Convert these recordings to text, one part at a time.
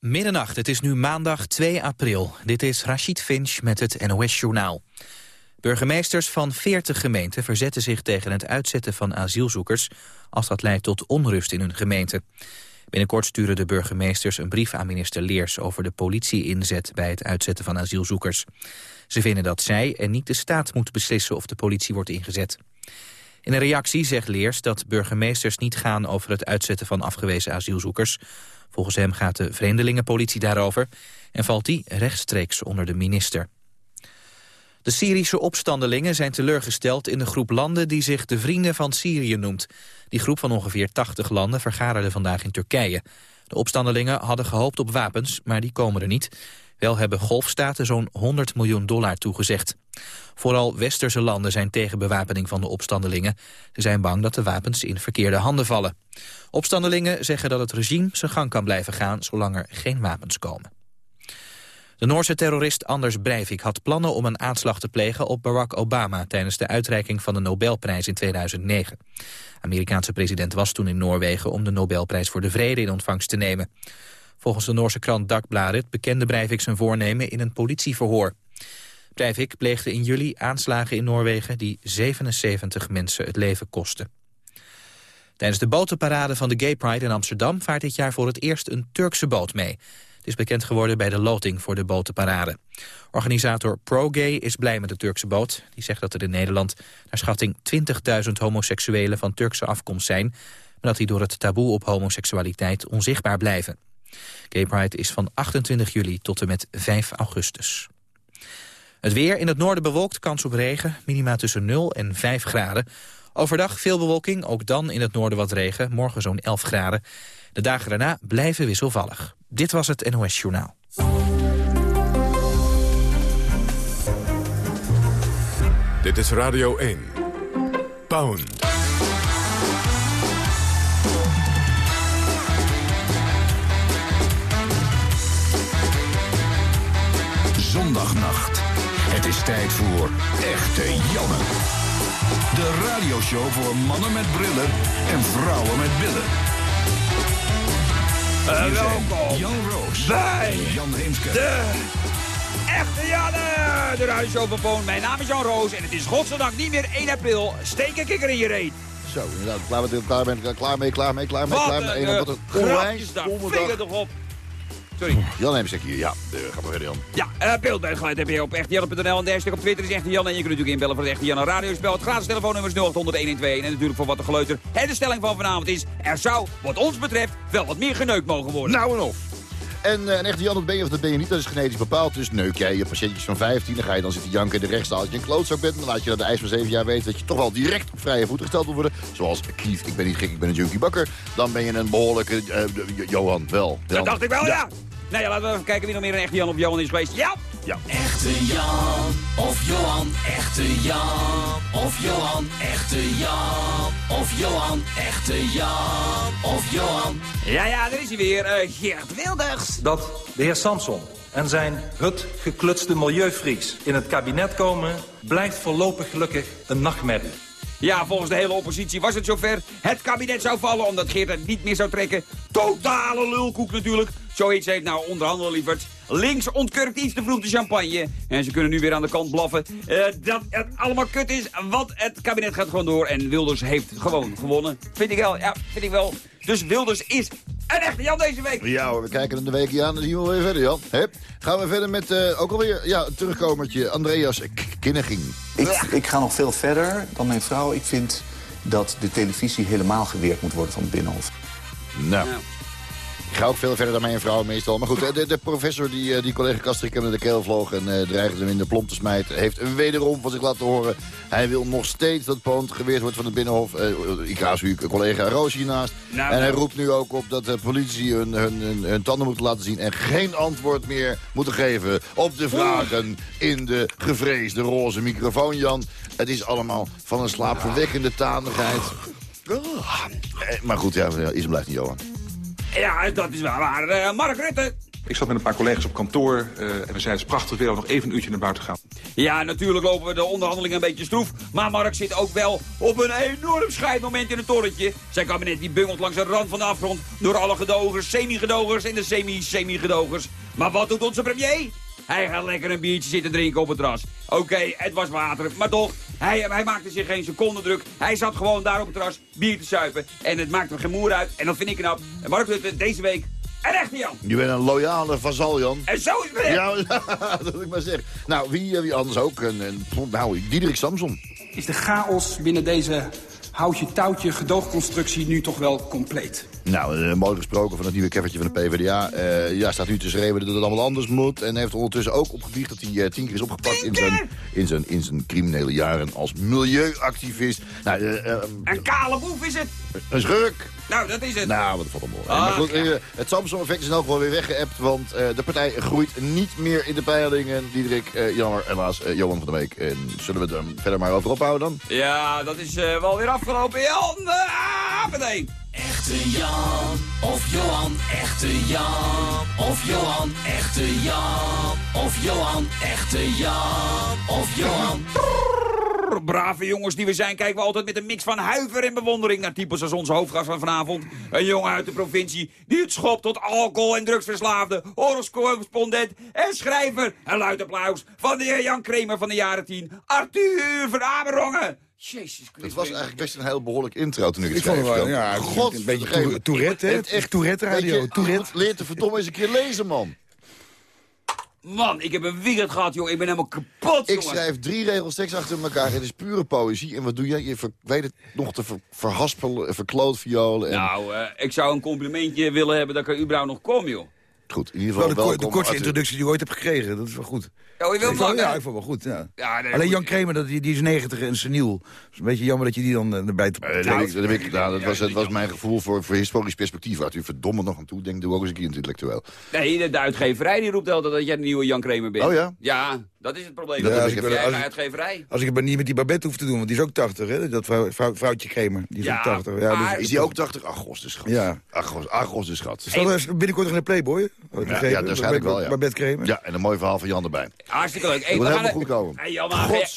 Middernacht, het is nu maandag 2 april. Dit is Rachid Finch met het NOS-journaal. Burgemeesters van 40 gemeenten verzetten zich tegen het uitzetten van asielzoekers... als dat leidt tot onrust in hun gemeente. Binnenkort sturen de burgemeesters een brief aan minister Leers... over de politie-inzet bij het uitzetten van asielzoekers. Ze vinden dat zij en niet de staat moet beslissen of de politie wordt ingezet. In een reactie zegt Leers dat burgemeesters niet gaan over het uitzetten van afgewezen asielzoekers. Volgens hem gaat de vreemdelingenpolitie daarover en valt die rechtstreeks onder de minister. De Syrische opstandelingen zijn teleurgesteld in de groep landen die zich de Vrienden van Syrië noemt. Die groep van ongeveer 80 landen vergaderde vandaag in Turkije. De opstandelingen hadden gehoopt op wapens, maar die komen er niet. Wel hebben golfstaten zo'n 100 miljoen dollar toegezegd. Vooral westerse landen zijn tegen bewapening van de opstandelingen. Ze zijn bang dat de wapens in verkeerde handen vallen. Opstandelingen zeggen dat het regime zijn gang kan blijven gaan... zolang er geen wapens komen. De Noorse terrorist Anders Breivik had plannen om een aanslag te plegen op Barack Obama tijdens de uitreiking van de Nobelprijs in 2009. De Amerikaanse president was toen in Noorwegen om de Nobelprijs voor de Vrede in ontvangst te nemen. Volgens de Noorse krant Dagbladet bekende Breivik zijn voornemen in een politieverhoor. Breivik pleegde in juli aanslagen in Noorwegen die 77 mensen het leven kosten. Tijdens de botenparade van de Gay Pride in Amsterdam vaart dit jaar voor het eerst een Turkse boot mee. Het is bekend geworden bij de loting voor de botenparade. Organisator ProGay is blij met de Turkse boot. Die zegt dat er in Nederland naar schatting 20.000 homoseksuelen van Turkse afkomst zijn... maar dat die door het taboe op homoseksualiteit onzichtbaar blijven. Gay Pride is van 28 juli tot en met 5 augustus. Het weer in het noorden bewolkt, kans op regen, minima tussen 0 en 5 graden. Overdag veel bewolking, ook dan in het noorden wat regen, morgen zo'n 11 graden. De dagen daarna blijven wisselvallig. Dit was het NOS Journaal. Dit is Radio 1. Pound. Zondagnacht. Het is tijd voor Echte Janne. De radioshow voor mannen met brillen en vrouwen met billen. Uh, Hier zijn welkom Jan Roos bij Jan Heemskerk. de echte Janne, de radioshow van Poon. Mijn naam is Jan Roos en het is godzijdank niet meer 1 april. Steek een kikker in je reet. Zo, inderdaad. Klaar, met, klaar, met, klaar mee, klaar mee, klaar mee, Wat klaar mee. een En uh, wat een Sorry. Jan Heemstek hier, ja. De, ga maar verder, Jan. Ja, uh, beeldbuitgeluid heb je op echtejanne.nl en de hashtag op Twitter is Echte Jan. En je kunt natuurlijk inbellen voor het Echte Janne radiospel. Het gratis telefoonnummer is 0800 112 En natuurlijk voor wat de geleuter. En de stelling van vanavond is, er zou, wat ons betreft, wel wat meer geneukt mogen worden. Nou en of. En eh, een echte Jan, dat ben je of dat ben je niet. Dat is genetisch bepaald. Dus neuk jij je patiëntjes van 15, dan ga je dan zitten janken in de rechtszaal. Als je een klootzak bent, dan laat je dat de eis van 7 jaar weten... dat je toch wel direct op vrije voeten gesteld wil worden. Zoals Kief, ik ben niet gek, ik ben een junkie bakker. Dan ben je een behoorlijke eh, Johan, wel. Dat Jan. dacht ik wel, ja. Nou ja, laten we even kijken wie nog meer een Echte Jan of Johan is geweest. Ja! Echte Jan of Johan, echte Jan of Johan, echte Jan of Johan, echte Jan of Johan. Ja, ja, daar is hij weer. eh Geert Wilders. dat de heer Samson en zijn hut geklutste milieuvries in het kabinet komen... blijft voorlopig gelukkig een nachtmerrie. Ja, volgens de hele oppositie was het zover. Het kabinet zou vallen omdat Geert het niet meer zou trekken. Totale lulkoek natuurlijk. Zoiets heeft nou onderhandelen lieverd. Links ontkurkt iets te vroeg de champagne. En ze kunnen nu weer aan de kant blaffen. eh, dat het allemaal kut is, want het kabinet gaat gewoon door. En Wilders heeft gewoon gewonnen. Vind ik wel, ja, vind ik wel. Dus Wilders is een echte Jan deze week. Ja hoor, we kijken er de weekje aan en zien we weer verder, Jan. Hup. Gaan we verder met eh, ook alweer ja, een terugkomertje. Andreas Kinneging. Ik, ik ga nog veel verder dan mijn vrouw. Ik vind dat de televisie helemaal geweerd moet worden van het Binnenhof. Nou. Ik ga ook veel verder dan mijn vrouw meestal. Maar goed, de, de professor die, eh, die collega Kastrik in de keel vloog... en eh, dreigde hem in de plomp te smijten... heeft een wederom van zich laten horen. Hij wil nog steeds dat Poont geweerd wordt van het Binnenhof. Eh, ik haast uw collega Roos hiernaast. Nou, en hij nou. roept nu ook op dat de politie hun, hun, hun, hun tanden moeten laten zien... en geen antwoord meer moeten geven op de vragen in de gevreesde roze microfoon, Jan. Het is allemaal van een slaapverwekkende tanigheid. Eh, Maar goed, ja, is en blijft niet Johan. Ja, dat is wel waar. Eh, Mark Rutte. Ik zat met een paar collega's op kantoor eh, en we zeiden het is prachtig weer om nog even een uurtje naar buiten te gaan. Ja, natuurlijk lopen we de onderhandelingen een beetje stroef. Maar Mark zit ook wel op een enorm scheidmoment in het torrentje. Zijn kabinet die bungelt langs de rand van de afgrond... door alle gedogers, semi-gedogers en de semi-semi-gedogers. Maar wat doet onze premier? Hij gaat lekker een biertje zitten drinken op het terras. Oké, het was water, maar toch, hij, hij maakte zich geen seconde druk. Hij zat gewoon daar op het terras bier te suipen. En het maakte hem geen moer uit. En dat vind ik knap. En Mark Rutte deze week een echte Jan. Je bent een loyale vazal, Jan. En zo is het weer. Ja, dat wil ik maar zeggen. Nou, wie, eh, wie anders ook? En, en, nou, Diederik Samson. Is de chaos binnen deze houtje-touwtje gedoogconstructie nu toch wel compleet? Nou, eh, mooi gesproken van het nieuwe keffertje van de PvdA. Eh, ja, staat nu te schreeuwen dat het allemaal anders moet. En heeft ondertussen ook opgebiecht dat hij eh, tien keer is opgepakt in zijn, in, zijn, in zijn criminele jaren als milieuactivist. Nou, Een kale boef is het. een schurk. Nou, dat is het. Nou, wat valt mooi. Ah, maar goed, ja. het Samsung-effect is elk geval weer weggeëpt, want de partij groeit niet meer in de peilingen. Diederik, jammer, helaas, Johan van der Week. En zullen we het er verder maar over ophouden dan? Ja, dat is wel weer afgelopen. Jan, uh, meteen. Echte Jan of Johan, echte Jan of Johan, echte Jan of Johan, echte Jan of Johan. Brave jongens die we zijn, kijken we altijd met een mix van huiver en bewondering naar types als onze hoofdgast van vanavond. Een jongen uit de provincie die het schopt tot alcohol- en drugsverslaafde, oorlogscorrespondent en schrijver. Een luid applaus van de heer Jan Kramer van de jaren 10, Arthur van Amerongen. Jezus Het was eigenlijk best een heel behoorlijk intro toen ik het Ik vond het schreef. wel, ja, God, een beetje. Tourette, hè? Echt Tourette radio, Tourette. Leer te verdomme eens een keer lezen, man. Man, ik heb een weekend gehad, jongen. Ik ben helemaal kapot, Ik jongen. schrijf drie regels tekst achter elkaar. Het is pure poëzie. En wat doe jij? Je ver- weet het nog te ver, verhaspelen, verklootviolen. En... Nou, eh, ik zou een complimentje willen hebben dat ik er überhaupt nog kom, joh. Goed, in ieder Wel geval de, ko- de welkom, kortste Arthur. introductie die je ooit hebt gekregen. Dat is wel goed. Oh, je Ik ja, ik vond wel goed. Ja. Ja, nee, Alleen goed. Jan Kramer, dat, die, die is 90 en seniel. Het is een beetje jammer dat je die dan eh, erbij te Eh, dat, heb ik, dat, heb ik, nou, dat was, het was mijn gevoel voor, voor historisch perspectief. Arthur, verdomme nog aan toe. Denk, doe ook eens een keer intellectueel. Nee, de, de uitgeverij die roept altijd dat jij de nieuwe Jan Kramer bent. Oh ja? Ja, dat is het probleem. Ja, dat als is ik een als uitgeverij. Als ik het maar niet met die Babette hoef te doen, want die is ook 80, hè? Dat vrouw, vrouw- vrouwtje Kramer. Die is Ja, ook 80. Ja, maar- dus- Is die ook 80? Ach, gos de schat. Ja. Ach, gos, ach, gos de schat. Zal er binnenkort nog in de Playboy? Ja, ja, waarschijnlijk wel, ja. Babette Kramer? Ja, en een mooi verhaal van Jan erbij. Hartstikke leuk. Hey, Dat we moet gaan helemaal goed komen. Hey, Jan,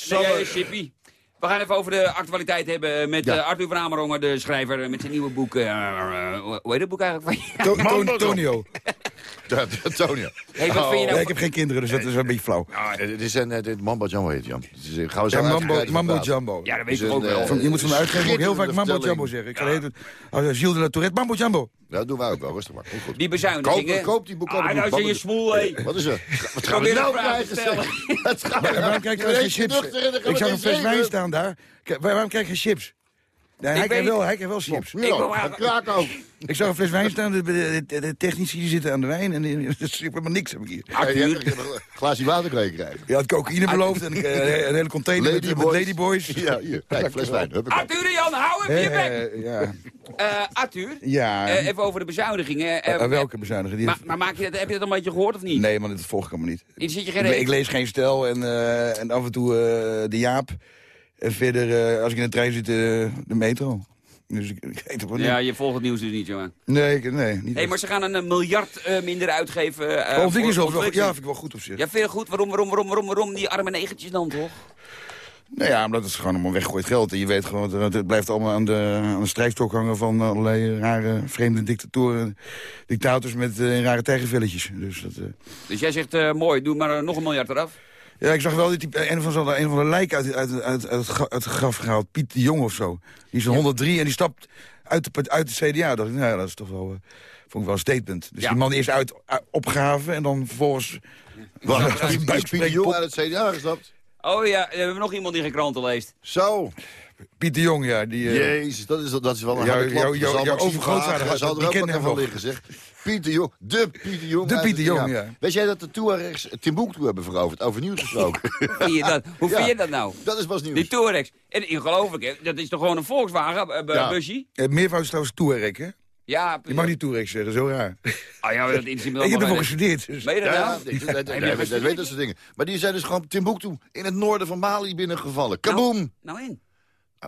nee, Chippy. We gaan even over de actualiteit hebben met Ja. eh, Arthur van Amerongen, de schrijver, met zijn nieuwe boek. eh, eh, hoe heet het boek eigenlijk? van To- Tonio. Ja, Tonia. Hey, wat vind je nou ik heb geen kinderen, dus dat is een beetje flauw. Het is een, eh, dit Mambo Jumbo heet Jan. Het is, gaan we zo Mambo, Mambo. Jumbo. Ja, dat Het weet ik ook wel. eh, Van, je moet van de uitgever ook heel vaak Mambo. Jumbo zeggen. Ik tijd- als Gilles de la Tourette, Mambo Jumbo. Ja, dat doen wij ook wel, rustig maar. Goed, goed. Die bezuinigingen. Koop- koop die boek, Ah, nou zijn je smoel, hé. Wat is er? Wat gaan we nou te krijgen? waarom krijg je geen chips? Ik zag een fles wijn staan daar. Kijk, Waarom krijg je chips? Nee, hij, Ik krijgt wel, hij krijgt wel chips. Ja, maar- ook. Ik zag een fles wijn staan, de, de, de- de technici die zitten aan de wijn en dat is helemaal niks heb ik hier. Ja, een glaasje water krijgen. Je had cocaïne beloofd en ik, eh, een hele container met, met Ladyboys. ladyboys. Ja, hier. Kijk, fles wijn. Arthur en Jan, hou hem je bek. Eh, ja, Eh, Arthur, ja. eh, even over de bezuinigingen. welke bezuinigen? Die maar, maar maak je dat, heb je dat een beetje gehoord of niet? Nee, man, dit volg ik allemaal niet. Zit je geen Ik, lees geen stel en, eh, en af en toe de Jaap. En verder, eh, als ik in de trein zit, eh, de metro. Dus ik, ik weet het wel niet. Ja, je volgt het nieuws dus niet, jongen. Nee, ik, nee, niet. Hé, maar ze gaan een, eh, miljard eh, minder uitgeven. eh oh, vind ik zo, wel, ja, vind ik wel goed op zich. Ja, vind je goed? Waarom, waarom, waarom, waarom, waarom die arme negentjes dan, toch? Nou ja, omdat het is gewoon allemaal weggegooid geld. En je weet gewoon, het, het blijft allemaal aan de, aan de strijkstok hangen van allerlei rare, vreemde dictatoren. Dictators met eh, rare tijgervelletjes. Dus dat, eh, Dus jij zegt, eh, mooi, doe maar eh, nog een miljard eraf. Ja, ik zag wel die type, een, van zo'n een van de lijken uit, uit, uit, uit, het gra- uit het graf gehaald. Piet de Jong of zo. Die is een 103 en die stapt uit de, uit de CDA. Dacht ik, nou ja, dat is toch wel, eh, vond ik wel een statement. Dus Ja. die man eerst uit, uh, opgehaven en dan vervolgens... Wacht, is Pieter buikspreekpop. Jong uit het CDA gestapt? Oh ja, we hebben nog iemand die geen kranten leest. Zo. Piet de Jong, ja. Die, eh, Jezus, dat is, dat is wel een Jou- harde klap. jou- jou- Zal jouw overgrootvader had dat, er ook die kende hem van nog. liggen, zeg. Pieter Jong, de Pieter Jong. De Pieter Jong, ja. Weet jij dat de Tuaregs Timbuktu hebben veroverd? Over nieuws gesproken. Hoe vind je dat, Hoe Ja. vind je dat nou? dat is pas nieuws. Die Touaregs. En ongelooflijk, hè? Dat is toch gewoon een Volkswagen eh, busje? Het meervoud is trouwens Touareg, hè? Ja, Je mag niet Touareg zeggen, zo raar. Ah ja, dat is Ik heb ervoor gestudeerd. Dus. Meen je dat Ja, nou? nee, dat, weet dat soort dingen. Maar die zijn dus gewoon Timbuktu in het noorden van Mali binnengevallen. Kaboom! Nou in.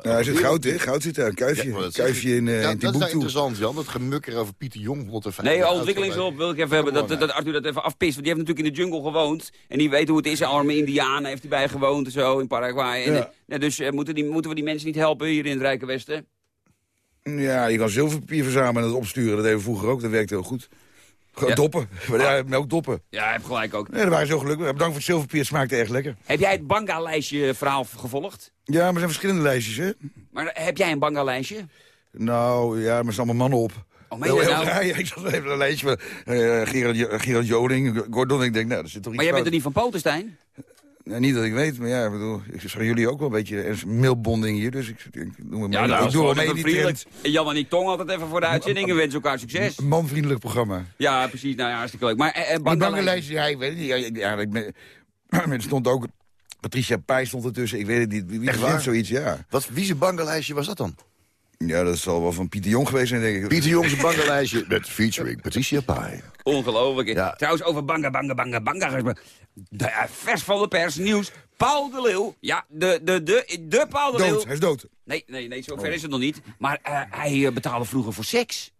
Ja, hij zit goud, hè? Goud zit daar. Een kuifje, Ja, kuifje in, eh Ja, in dat is nou Timbuktu. interessant, Jan. Dat gemukker over Pieter Jong. Wat er Nee, ontwikkelingshulp wil ik even hebben. Dat, dat, Arthur dat even afpist. Want die heeft natuurlijk in de jungle gewoond. En die weet hoe het is. Arme Indianen heeft hij bij gewoond en zo in Paraguay. En, Ja. eh, dus eh, moeten, die, moeten we die mensen niet helpen hier in het Rijke Westen? Ja, je kan zilverpapier verzamelen en dat opsturen. Dat deden we vroeger ook. Dat werkte heel goed. Gewoon Ja. doppen. Ja, melk doppen. Ja, heeft gelijk ook. Nee, daar waren ze zo gelukkig. Bedankt voor het zilverpapier. Het smaakte echt lekker. Heb jij het Banga-lijstje verhaal gevolgd? Ja, maar er zijn verschillende lijstjes, hè? Maar heb jij een Banga-lijstje? Nou, ja, maar er staan allemaal mannen op. Oh, Heel- dat heel nou? raar. Ja, ik zat even een lijstje van eh, Gerard, Gerard Joling, Gordon. Ik denk, nou, dat zit toch iets Maar jij bent er niet van Potenstein? Nou, niet dat ik weet, maar ja, ik bedoel, ik zag jullie ook wel een beetje er is een mailbonding hier, dus ik, ik doe me mee. Ja, nou, ik doe wel mee vriendelijk. Jan en ik tong altijd even voor de uitzending en wensen elkaar succes. Een manvriendelijk programma. Ja, precies. Nou ja, hartstikke leuk. Maar eh, eh, Maar Banga-lijstje- bankenlijst, ja, ik weet het niet. Ja, ja, ik ben- er stond ook, Patricia Pai stond ertussen, ik weet het niet. Wie waar? zoiets, ja. Wat, wie zijn bankenlijstje was dat dan? Ja, dat zal wel van Pieter Jong geweest zijn, denk ik. Pieter Jong zijn bankenlijstje met featuring Patricia Pai. Ongelooflijk. Ja. Trouwens, over banga, banga, banga, banga. De, eh, vers van de pers, nieuws. Paul de Leeuw. Ja, de, de, de, de Paul de Leeuw. Dood, hij is dood. Nee, nee, nee, zover is het nog niet. Maar eh, hij eh, betaalde vroeger voor seks.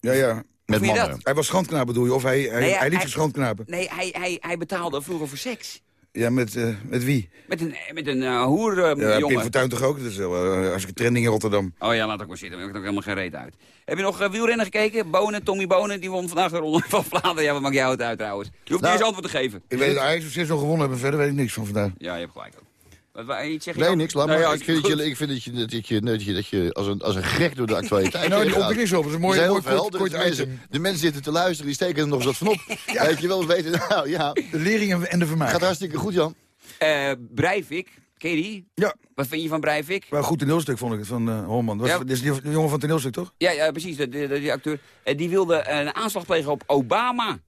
Ja, ja. Met mannen. Hij was schandknaap, bedoel je? Of hij, hij, Nee, hij, hij- liet zich schandknapen? Nee, hij, hij, hij betaalde vroeger voor seks. Ja, met, eh, met wie? Met een, met een eh, hoer, eh, Ja, Pim jongen. Fortuyn toch ook? Dat is wel uh, hartstikke trending in Rotterdam. Oh ja, laat ook maar zitten. Ik heb ook helemaal geen reet uit. Heb je nog wielrennen gekeken? Bonen, Tommy Bonen, die won vandaag de ronde van Vlaanderen. Ja, wat maakt jou het uit trouwens? Je hoeft Nou, niet eens antwoord te geven. Ik weet dat Ajax of steeds nog gewonnen hebben, verder weet ik niks van vandaag. Ja, je hebt gelijk ook. Nee, dan? niks. Laat Nou maar. ja, ik, vind dat je, ik vind dat je, dat je, dat je, dat je als, een, als een gek door de actualiteit Nou, die ontwikkelingshulp is een mooi, Er zijn mooi heel veel kort, kort de, mensen, de mensen zitten te luisteren, die steken er nog eens wat van op. Weet je wel, we weten, nou ja, De lering en- de vermaak. gaat hartstikke goed, Jan. Eh, Breivik, ken je die? Ja, Wat vind je van Breivik? maar een goed toneelstuk vond ik het van eh Holman. Was, Ja. Dit is die, die jongen van het toneelstuk, toch? Ja, ja precies, de, de, de- die acteur. Eh, die wilde een aanslag plegen op Obama.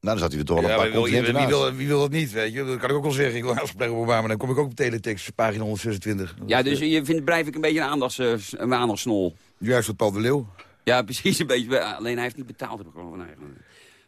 Nou, dan zat hij er toch al een paar wie wil, continenten wie, naast. wil, wie wil dat niet, weet je? Dat kan ik ook wel zeggen. Ik wil aanspreken op Obama. Dan kom ik ook op teletext, pagina 126. Ja, dus je vindt Breivik een beetje een, aandachts, eh, een aandachtsnol. Juist wat Paul de Leeuw. Ja, precies, een beetje. Alleen hij heeft niet betaald, heb ik gewoon van eigenlijk.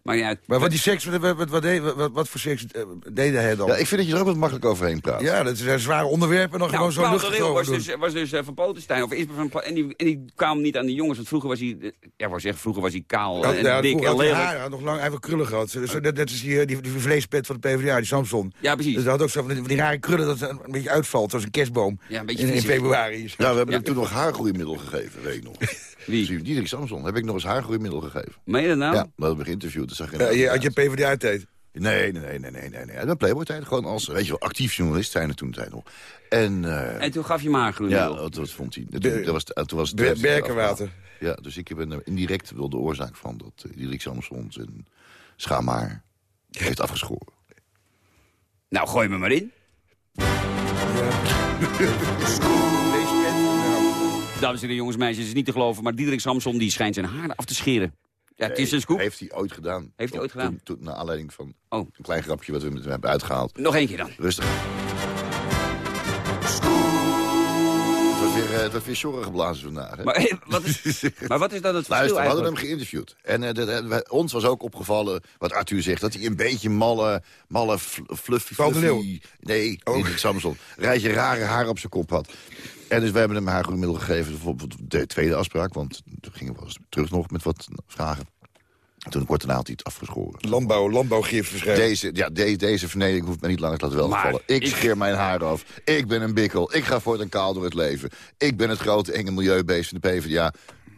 Maar ja, Maar wat die seks, wat, wat, wat, deed- wat, wat voor seks eh, deed hij dan? Ja, ik vind dat je er ook wat makkelijk overheen praat. Ja, dat zijn zware onderwerpen. Nog Nou, gewoon zo de luchtig Leeuw over was dus, was dus eh, van Potenstein. Of is van, en, die, en die kwamen niet aan die jongens. Want vroeger was hij... eh, Ja, wou zeggen, vroeger was hij kaal Ja, en ja, dik vroeger en lelijk. haar, hij had nog lang even krullen gehad. Dus, dat, dat is die, die, die vleespet van de PvdA, die Samson. Ja, precies. Dus dat had ook zo van die, rare krullen dat het een beetje uitvalt, zoals een kerstboom. Ja, een beetje in, in februari. Ja, we hebben Ja. hem toen nog haargroeimiddel gegeven, weet ik nog. Wie? Diederik Samson heb ik nog eens haargroeimiddel gegeven. Meen je dat nou? Ja, we hebben geïnterviewd. Dat zag je Ja, je, had je PvdA-tijd. Nee, nee, nee, nee, nee, nee. mijn Playboy-tijd gewoon als, weet je wel, actief journalist zijn er toen de tijd nog. En, eh, En toen gaf je maar ja, groen. dat, dat vond hij. Ber- dat was, toen was het Berkenwater. Ja, dus ik ben er indirect wel de oorzaak van dat uh, Diederik Samson zijn schaamhaar heeft afgeschoren. Nou, gooi me maar in. Dames en heren, jongens, meisjes, is niet te geloven, maar Diederik Samson die schijnt zijn haar af te scheren. Ja, het is een scoop. Heeft hij ooit gedaan. Heeft hij ooit gedaan? Toen, toen, naar aanleiding van Oh. een klein grapje wat we met hem hebben uitgehaald. Nog één keer dan. Rustig. Het was weer, eh, sjorren geblazen vandaag. Hè? Maar, eh, wat is, maar wat is dan het verschil Luister, we hadden hem geïnterviewd. En eh, dat- dat- wij- ons was ook opgevallen, wat Arthur zegt... dat hij een beetje malle, malle fl- fluffy... De fluffy Leeuw. nee, Oh. niet Samson. Rijtje rare haar op zijn kop had. En dus we hebben hem haargroemiddel gegeven voor de tweede afspraak. Want toen gingen we terug nog met wat vragen. En toen had hij het afgeschoren. Landbouw, landbouwgif verschijnen. Deze, ja, de- deze vernedering hoeft mij niet langer te laten vallen. Ik, ik- scheer mijn haar af. Ik ben een bikkel. Ik ga voortaan kaal door het leven. Ik ben het grote enge milieubeest van de PvdA.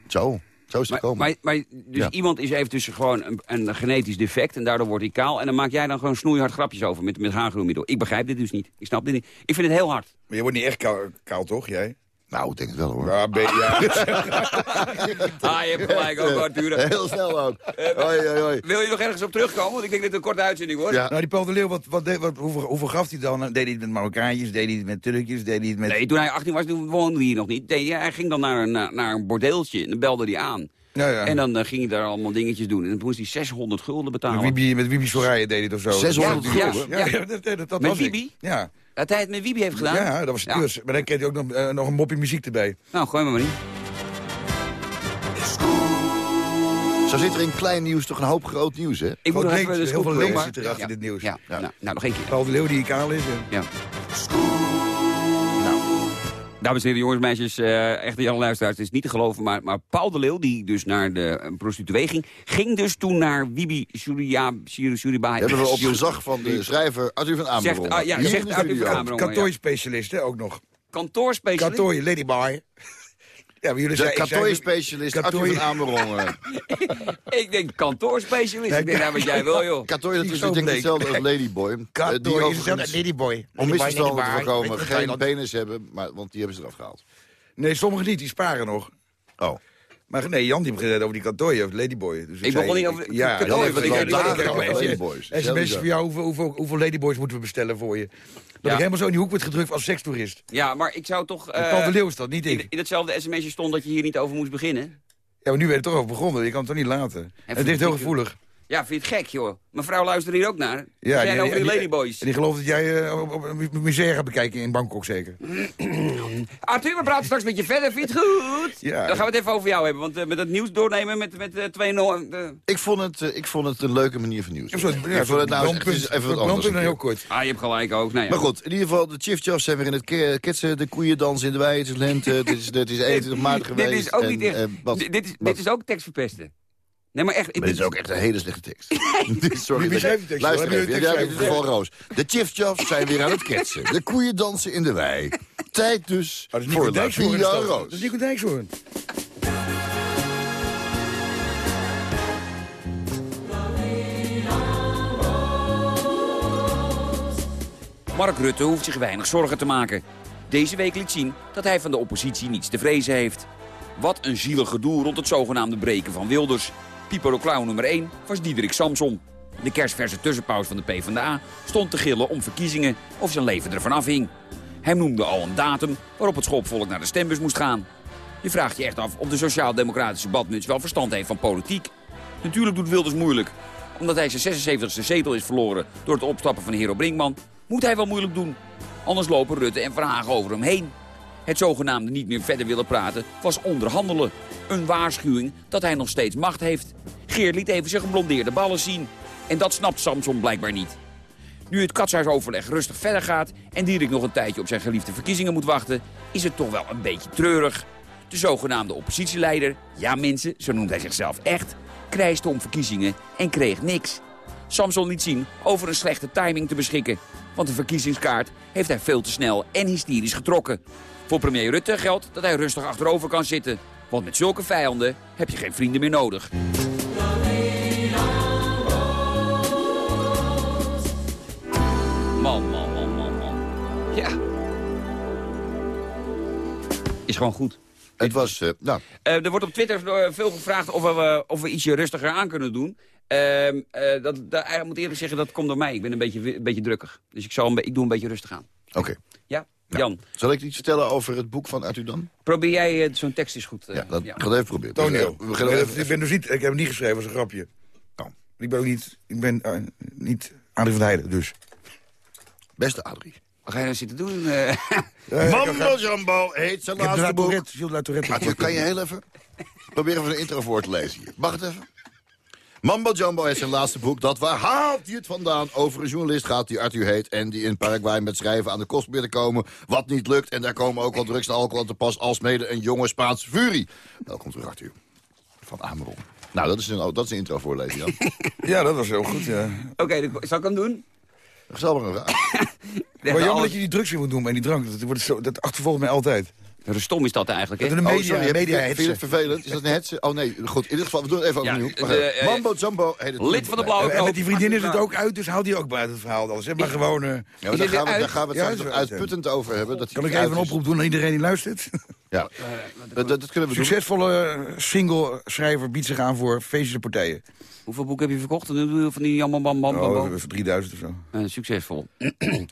Zo, zo is het Maar, gekomen. maar, maar dus Ja. iemand is even tussen gewoon een, een genetisch defect en daardoor wordt hij kaal. En dan maak jij dan gewoon snoeihard grapjes over met, met haargroenmiddel. Ik begrijp dit dus niet. Ik snap dit niet. Ik vind het heel hard. Maar je wordt niet echt kaal, kaal, toch, jij? Nou, ik denk het wel hoor. Ja, ben, ja. Ah, je hebt gelijk ook, Arthur. Heel snel ook. Hoi, hoi, hoi. Wil je nog ergens op terugkomen? Want ik denk dat dit een korte uitzending wordt. Ja. nou, die Paul de Leeuw, wat, wat, deed- wat, hoeveel, hoeveel gaf hij dan? Deed hij het met Marokkaantjes? Deed hij het met Turkjes? Deed hij het met... Nee, toen hij 18 was, toen woonde hij hier nog niet. Nee, hij ging dan naar een, naar, naar een bordeeltje en dan belde hij aan. Ja, ja. En dan eh, ging hij daar allemaal dingetjes doen. En dan moest hij 600 gulden met betalen. Wibi, met Wibi Soraya deed hij het of zo. 600 Ja, gulden? Ja, Ja. ja, dat, dat, dat Met was ik. Wibi? Ja. Dat hij het met Wibi heeft gedaan? ja, dat was het Ja. dus. Maar dan kreeg hij ook nog, eh, nog een moppie muziek erbij. Nou, gooi maar in. Zo zit er in klein nieuws toch een hoop groot nieuws, hè? Ik moet de heel veel maar- zit er achter dit nieuws. Ja, Ja. Nou, nou, nog één keer. Paul de Leeuw die kaal is. en- Ja. Dames en heren, jongens, meisjes, eh echte Jan luisteraars, het is niet te geloven, maar, maar Paul de Leeuw, die dus naar de eh, prostituee ging, ging dus toen naar Wibi Surya, Sur- Suribai. Hebben we op gezag van de schrijver Arthur van Amerongen. Zegt, ah, ja, zegt Arthur van. Amerongen. Kantoorspecialist, hè, ook nog. Kantoorspecialist? Kantoor, ladyboy. Ja, maar jullie De zei- kantoorspecialist Arthur kantoor- van Amerongen. Ik denk kantoorspecialist. Ik denk, nou wat jij wil, joh. Kantoor, dat is bleek. hetzelfde als Ladyboy. Eh, Kantoor, die is hetzelfde ladyboy. om misverstanden te voorkomen, geen penis hebben, maar, want die hebben ze eraf gehaald. Nee, sommigen niet, die sparen nog. Oh. Maar nee, Jan die gezegd over die kantoor, over Ladyboy. Dus Ik begon niet over- Ja, kantoor, want ik- SMS Ladyboys. SMS voor jou, hoeveel, hoeveel, hoeveel Ladyboys moeten we bestellen voor je? Dat ik helemaal zo in die hoek werd gedrukt als sekstoerist. Ja, maar ik zou toch... eh, Paul de Leeuw is dat, niet in, ik. in hetzelfde sms'je stond dat je hier niet over moest beginnen. Ja, maar nu werd het toch over begonnen, je kan het toch niet laten. En het is heel gevoelig. Ja, vind je het gek, joh? Mijn vrouw luistert hier ook naar. Ja, zijn die- over die ladyboys. En die gelooft dat jij eh, een musea gaat bekijken in Bangkok zeker. Arthur, we praten straks met je verder. Vind je het goed? Ja. Dan gaan we het even over jou hebben. Want eh, met het nieuws doornemen met, met eh, 2-0... eh, Ik vond, het, ik vond het een leuke manier van nieuws. Een soort- ja, ik vond het nou even, wat anders. heel kort. ah, je hebt gelijk ook. Nou, ja. Maar goed, in ieder geval, de Chief Jobs zijn weer in het ketsen, de koeien dansen in de wei, het is lente, dit is, dit is 21 maart geweest. Dit is ook niet echt... dit, is, dit is ook tekstverpesten. Nee, maar echt... Maar dit is ook echt een hele slechte tekst. Dit- Sorry, Wie dat- schrijft die tekst? Luister even, jullie ja, tekst dit is geval Roos. De Chief Jobs zijn weer aan het ketsen. De koeien dansen in de wei. Tijd dus Oh, dat is voor is dat. Roos. Dat is Nico Dijkshoorn. Mark Rutte hoeft zich weinig zorgen te maken. Deze week liet zien dat hij van de oppositie niets te vrezen heeft. Wat een zielig gedoe rond het zogenaamde breken van Wilders. De Clown nummer 1 was Diederik Samson. De kerstverse tussenpauze van de PvdA stond te gillen om verkiezingen of zijn leven ervan afhing. Hij noemde al een datum waarop het schopvolk naar de stembus moest gaan. Je vraagt je echt af of de sociaal-democratische badmuts wel verstand heeft van politiek. Natuurlijk doet Wilders moeilijk. Omdat hij zijn 76e zetel is verloren door het opstappen van Hero Brinkman... moet hij wel moeilijk doen. Anders lopen Rutte en Verhagen over hem heen. Het zogenaamde niet meer verder willen praten was onderhandelen. Een waarschuwing dat hij nog steeds macht heeft. Geert liet even zijn geblondeerde ballen zien. En dat snapt Samson blijkbaar niet. Nu het katshuisoverleg rustig verder gaat... en Dierik nog een tijdje op zijn geliefde verkiezingen moet wachten... is het toch wel een beetje treurig. De zogenaamde oppositieleider, ja mensen, zo noemt hij zichzelf echt... krijste om verkiezingen en kreeg niks. Samson liet zien over een slechte timing te beschikken. Want de verkiezingskaart heeft hij veel te snel en hysterisch getrokken. Voor premier Rutte geldt dat hij rustig achterover kan zitten. Want met zulke vijanden heb je geen vrienden meer nodig. Man, man, man, man, man. Ja. Is gewoon goed. Het was, eh, nou, Eh, er wordt op Twitter eh, veel gevraagd of we, of we ietsje rustiger aan kunnen doen. Ehm, eh, dat, dat, ik moet eerlijk zeggen, dat komt door mij. Ik ben een beetje, een beetje drukkig. Dus ik, zal een, ik doe een beetje rustig aan. oké. Ja? Jan, Zal ik iets vertellen over het boek van Arthur dan? probeer jij eh, zo'n tekst eens goed... eh, Ja, dat ja. ik ga het even proberen. Toneel. Dus, eh, we gaan ik, even, ben, ik ben dus niet, ik heb hem niet geschreven als een grapje. Oh. Ik ben ook niet, ik ben niet Adrie van Heijden, dus. Beste Adrie. Wat ga je nou zitten doen? heb- Mambo Jumbo heet zijn Ik heb de laatste La boek. Tourette, Gilles Tourette. Arthur, kan je heel even? Probeer even een intro voor te lezen hier. Mag het even? Mambo Jumbo heeft zijn laatste boek. Dat waar haalt hij het vandaan? Over een journalist gaat die Arthur heet... en die in Paraguay met schrijven aan de kost probeert te komen... wat niet lukt. En daar komen ook wel drugs en alcohol aan te pas... als mede een jonge Spaanse furie. Welkom terug, Arthur. Van Ameron. Nou, dat is een, dat is een intro voorlezen, Jan. Ja, dat was heel goed, ja. Oké, dan- zal ik hem doen? Zal maar een vraag. Maar jammer dat je die drugs weer moet doen en die drank. Dat, wordt zo, dat achtervolgt mij altijd. Stom is dat eigenlijk, hè? Dat een Oh, media, sorry, heb je- media vind je het vervelend? Is dat een hetze? Oh nee, goed. In ieder geval, we doen het even Ja, opnieuw. de, eh, Mambo Jumbo heet het Lid van de Blauwe En met die vriendin is het ook uit, dus haal die ook buiten het verhaal. Dan. Zeg maar gewoon... eh, Ja, maar daar, gaan we, daar gaan we het Ja, uitputtend over hebben. Dat kan ik even een oproep doen aan iedereen die luistert? Ja, dat, dat kunnen we doen. Succesvolle eh, single-schrijver biedt zich aan voor feestelijke partijen. Hoeveel boeken heb je verkocht? Van die jam, bam, bam, bam, Oh, bam. dat is 3000 of zo. Eh, succesvol.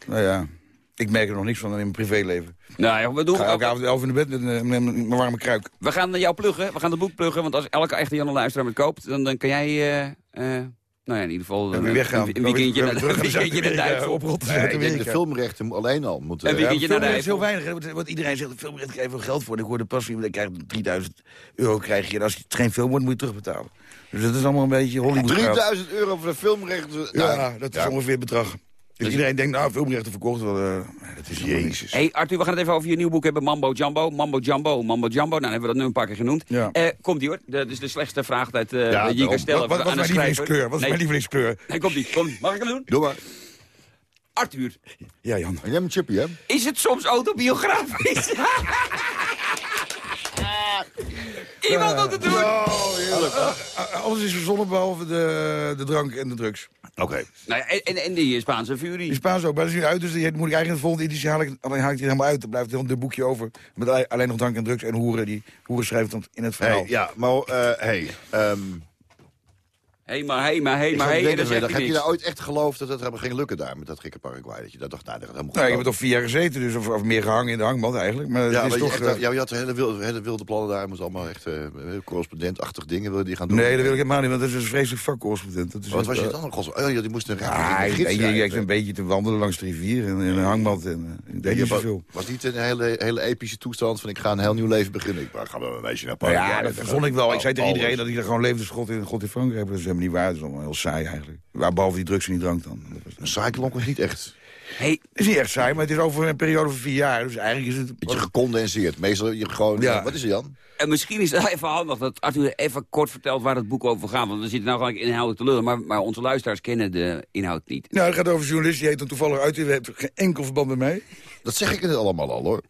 Nou ja, ik merk er nog niks van in mijn privéleven. Nou ja, we, Ik doen, ga elke avond elf in de bed met, eh, met mijn warme kruik. we gaan jou pluggen. We gaan het boek pluggen. Want als elke echte Jan luisteraar het koopt, dan, dan kan jij... eh, eh, nou ja, in ieder geval En een, weggaan. een, een weekendje We- naar we- we- een weekendje naar Zuid-Amerika, Duitsland. op Rotterdam, Ja, ik denk de filmrechten alleen al moeten... Een Ja, weekendje naar is heel weinig. want- iedereen zegt, filmrecht krijg je veel geld voor. En ik hoorde pas iemand, dat krijgt 3000 euro krijg je. En als het geen film wordt, moet je terugbetalen. Dus dat is allemaal een beetje Hollywood. 3000 euro voor de filmrechten. Ja, Nou, dat is ja. ongeveer het bedrag. Dus iedereen denkt, nou, filmrechten verkocht. Wel, eh, dat is Jezus. hey, Arthur, we gaan het even over je nieuw boek hebben. Mambo Jumbo, Mambo Jumbo, Mambo Jumbo. Nou, dan hebben we dat nu een paar keer genoemd. Ja. Eh, komt die hoor. Dat is de slechtste vraag dat, eh, Ja, die je kan stellen Wat, wat, aan mijn schrijver. lievelingskleur? Wat is nee, mijn lievelingskleur? Nee, komt die, komt die. Mag ik hem doen? Doe maar. Arthur, Ja, Jan. En jij bent chippy, hè? is het soms autobiografisch? Iemand moet het doen. Oh, heerlijk. Uh, alles is verzonnen behalve de, de drank en de drugs. Oké. Nou, ja, en, en, die Spaanse Die furie. Spaans ook, maar dat is nu uit, dus die moet ik eigenlijk in de volgende editie halen. Alleen haal ik die helemaal uit. Dan blijft een boekje over met alleen- nog drank en drugs en hoeren. Die hoeren schrijft dan in het verhaal. Hey, ja, maar eh hey, ehm, Hé, maar hé, maar hé, maar hé. heb je nou ooit echt geloofd dat het helemaal ging lukken daar met dat gekke Paraguay? Dat je dat dacht, nou, dat gaat helemaal goed. Nou, ik heb toch vier jaar gezeten, dus, of, of meer gehangen in de hangmat eigenlijk. Maar Ja, is je, toch... echt, eh, ja, je had hele wilde, hele wilde plannen daar. Je moest allemaal echt eh correspondentachtig dingen willen die gaan doen. nee, dat wil ik helemaal niet, want dat is een vreselijk vak-correspondent. Dat is Wat was je dan? Oh, ja, die moest een Ja, ik een beetje te wandelen langs de rivier en in een hangmat. En, ik deed niet was, zoveel. was niet een hele, hele epische toestand van ik ga een heel nieuw leven beginnen. Ik ga wel een meisje naar Paraguay. ja, dat ga- ik wel. Ik zei Oh, tegen iedereen dat ik er gewoon leefde als God in, God in Frankrijk. Helemaal niet waar. Dat is allemaal heel saai eigenlijk. Maar behalve die drugs en die drank dan. Een saai klonk het niet echt. Hey, Het is niet echt saai, maar het is over een periode van vier jaar. Dus eigenlijk is het... Beetje gecondenseerd. Meestal je gewoon... Ja. Wat is er, Jan? En misschien is het even handig dat Arthur even kort vertelt waar het boek over gaat. Want we zitten nou gelijk inhoudelijk te lullen, maar, maar onze luisteraars kennen de inhoud niet. Nou, het gaat over journalist. Die heet dan toevallig uit. Die heeft geen enkel verband met mij. Dat zeg ik het allemaal al, hoor.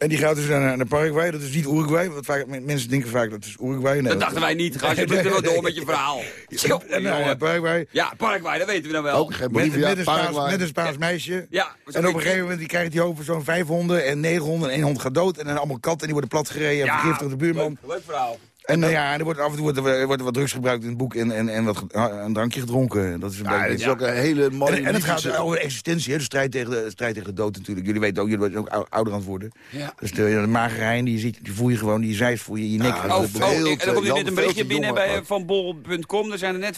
En die gaat dus naar, naar Paraguay. Dat is niet Uruguay. Want vaak, mensen denken vaak dat is Uruguay. Nee, Dat dachten wij niet. Ga alsjeblieft er maar door met je verhaal. Tjoh, En nou, jongen. Paraguay. Ja, Paraguay, dat weten we dan wel. Ook geen Met, Bolivia, met, een Spaans, met een Spaans meisje. Ja, En op een gegeven moment die krijgt hij over zo'n vijf honden en negen honden en één hond gaat dood. En dan allemaal katten en die worden platgereden en Ja, vergiftigd de buurman. Leuk, leuk verhaal. En nou ja, er wordt af en toe wordt er, wordt er wat drugs gebruikt in het boek en, en, en wat, een drankje gedronken. Dat is een Ja, beetje... het is ook een hele mooie En, en het gaat over existentie, hè? de strijd tegen de, strijd tegen de dood natuurlijk. Jullie weten ook, jullie worden ook ou- ouder aan het worden. Ja. Dus de, de magerijn, die, je ziet, die voel je gewoon, die zeis voel je in je nek. Ja, Oh, oh, heel en dan komt nu Jan, net een veel berichtje binnen jongen, bij maar- vanbol.com. Er zijn er net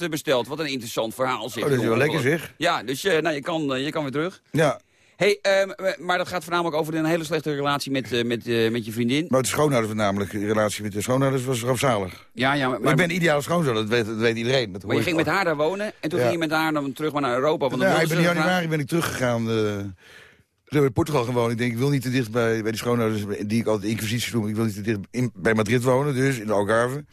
500.000 besteld. Wat een interessant verhaal. Zeg. Oh, dat is wel lekker, zeg. Ja, dus eh, nou, je, kan, eh, je kan weer terug. Ja, Hey, ehm, maar dat gaat voornamelijk over een hele slechte relatie met, eh, met, eh, met je vriendin. maar de schoonouders namelijk, de relatie met de schoonouders was rampzalig. Ja, ja, maar, ik ben ideaal schoonzoon, dat weet, dat weet iedereen. Dat maar je ging met haar daar wonen en toen Ja. ging je met haar dan terug maar naar Europa. Want ik ben in januari ben ik teruggegaan. eh ik in Portugal gewoond. Ik denk, ik wil niet te dicht bij, bij die schoonouders die ik altijd inquisities noem. Ik wil niet te dicht in, bij Madrid wonen, dus in de Algarve.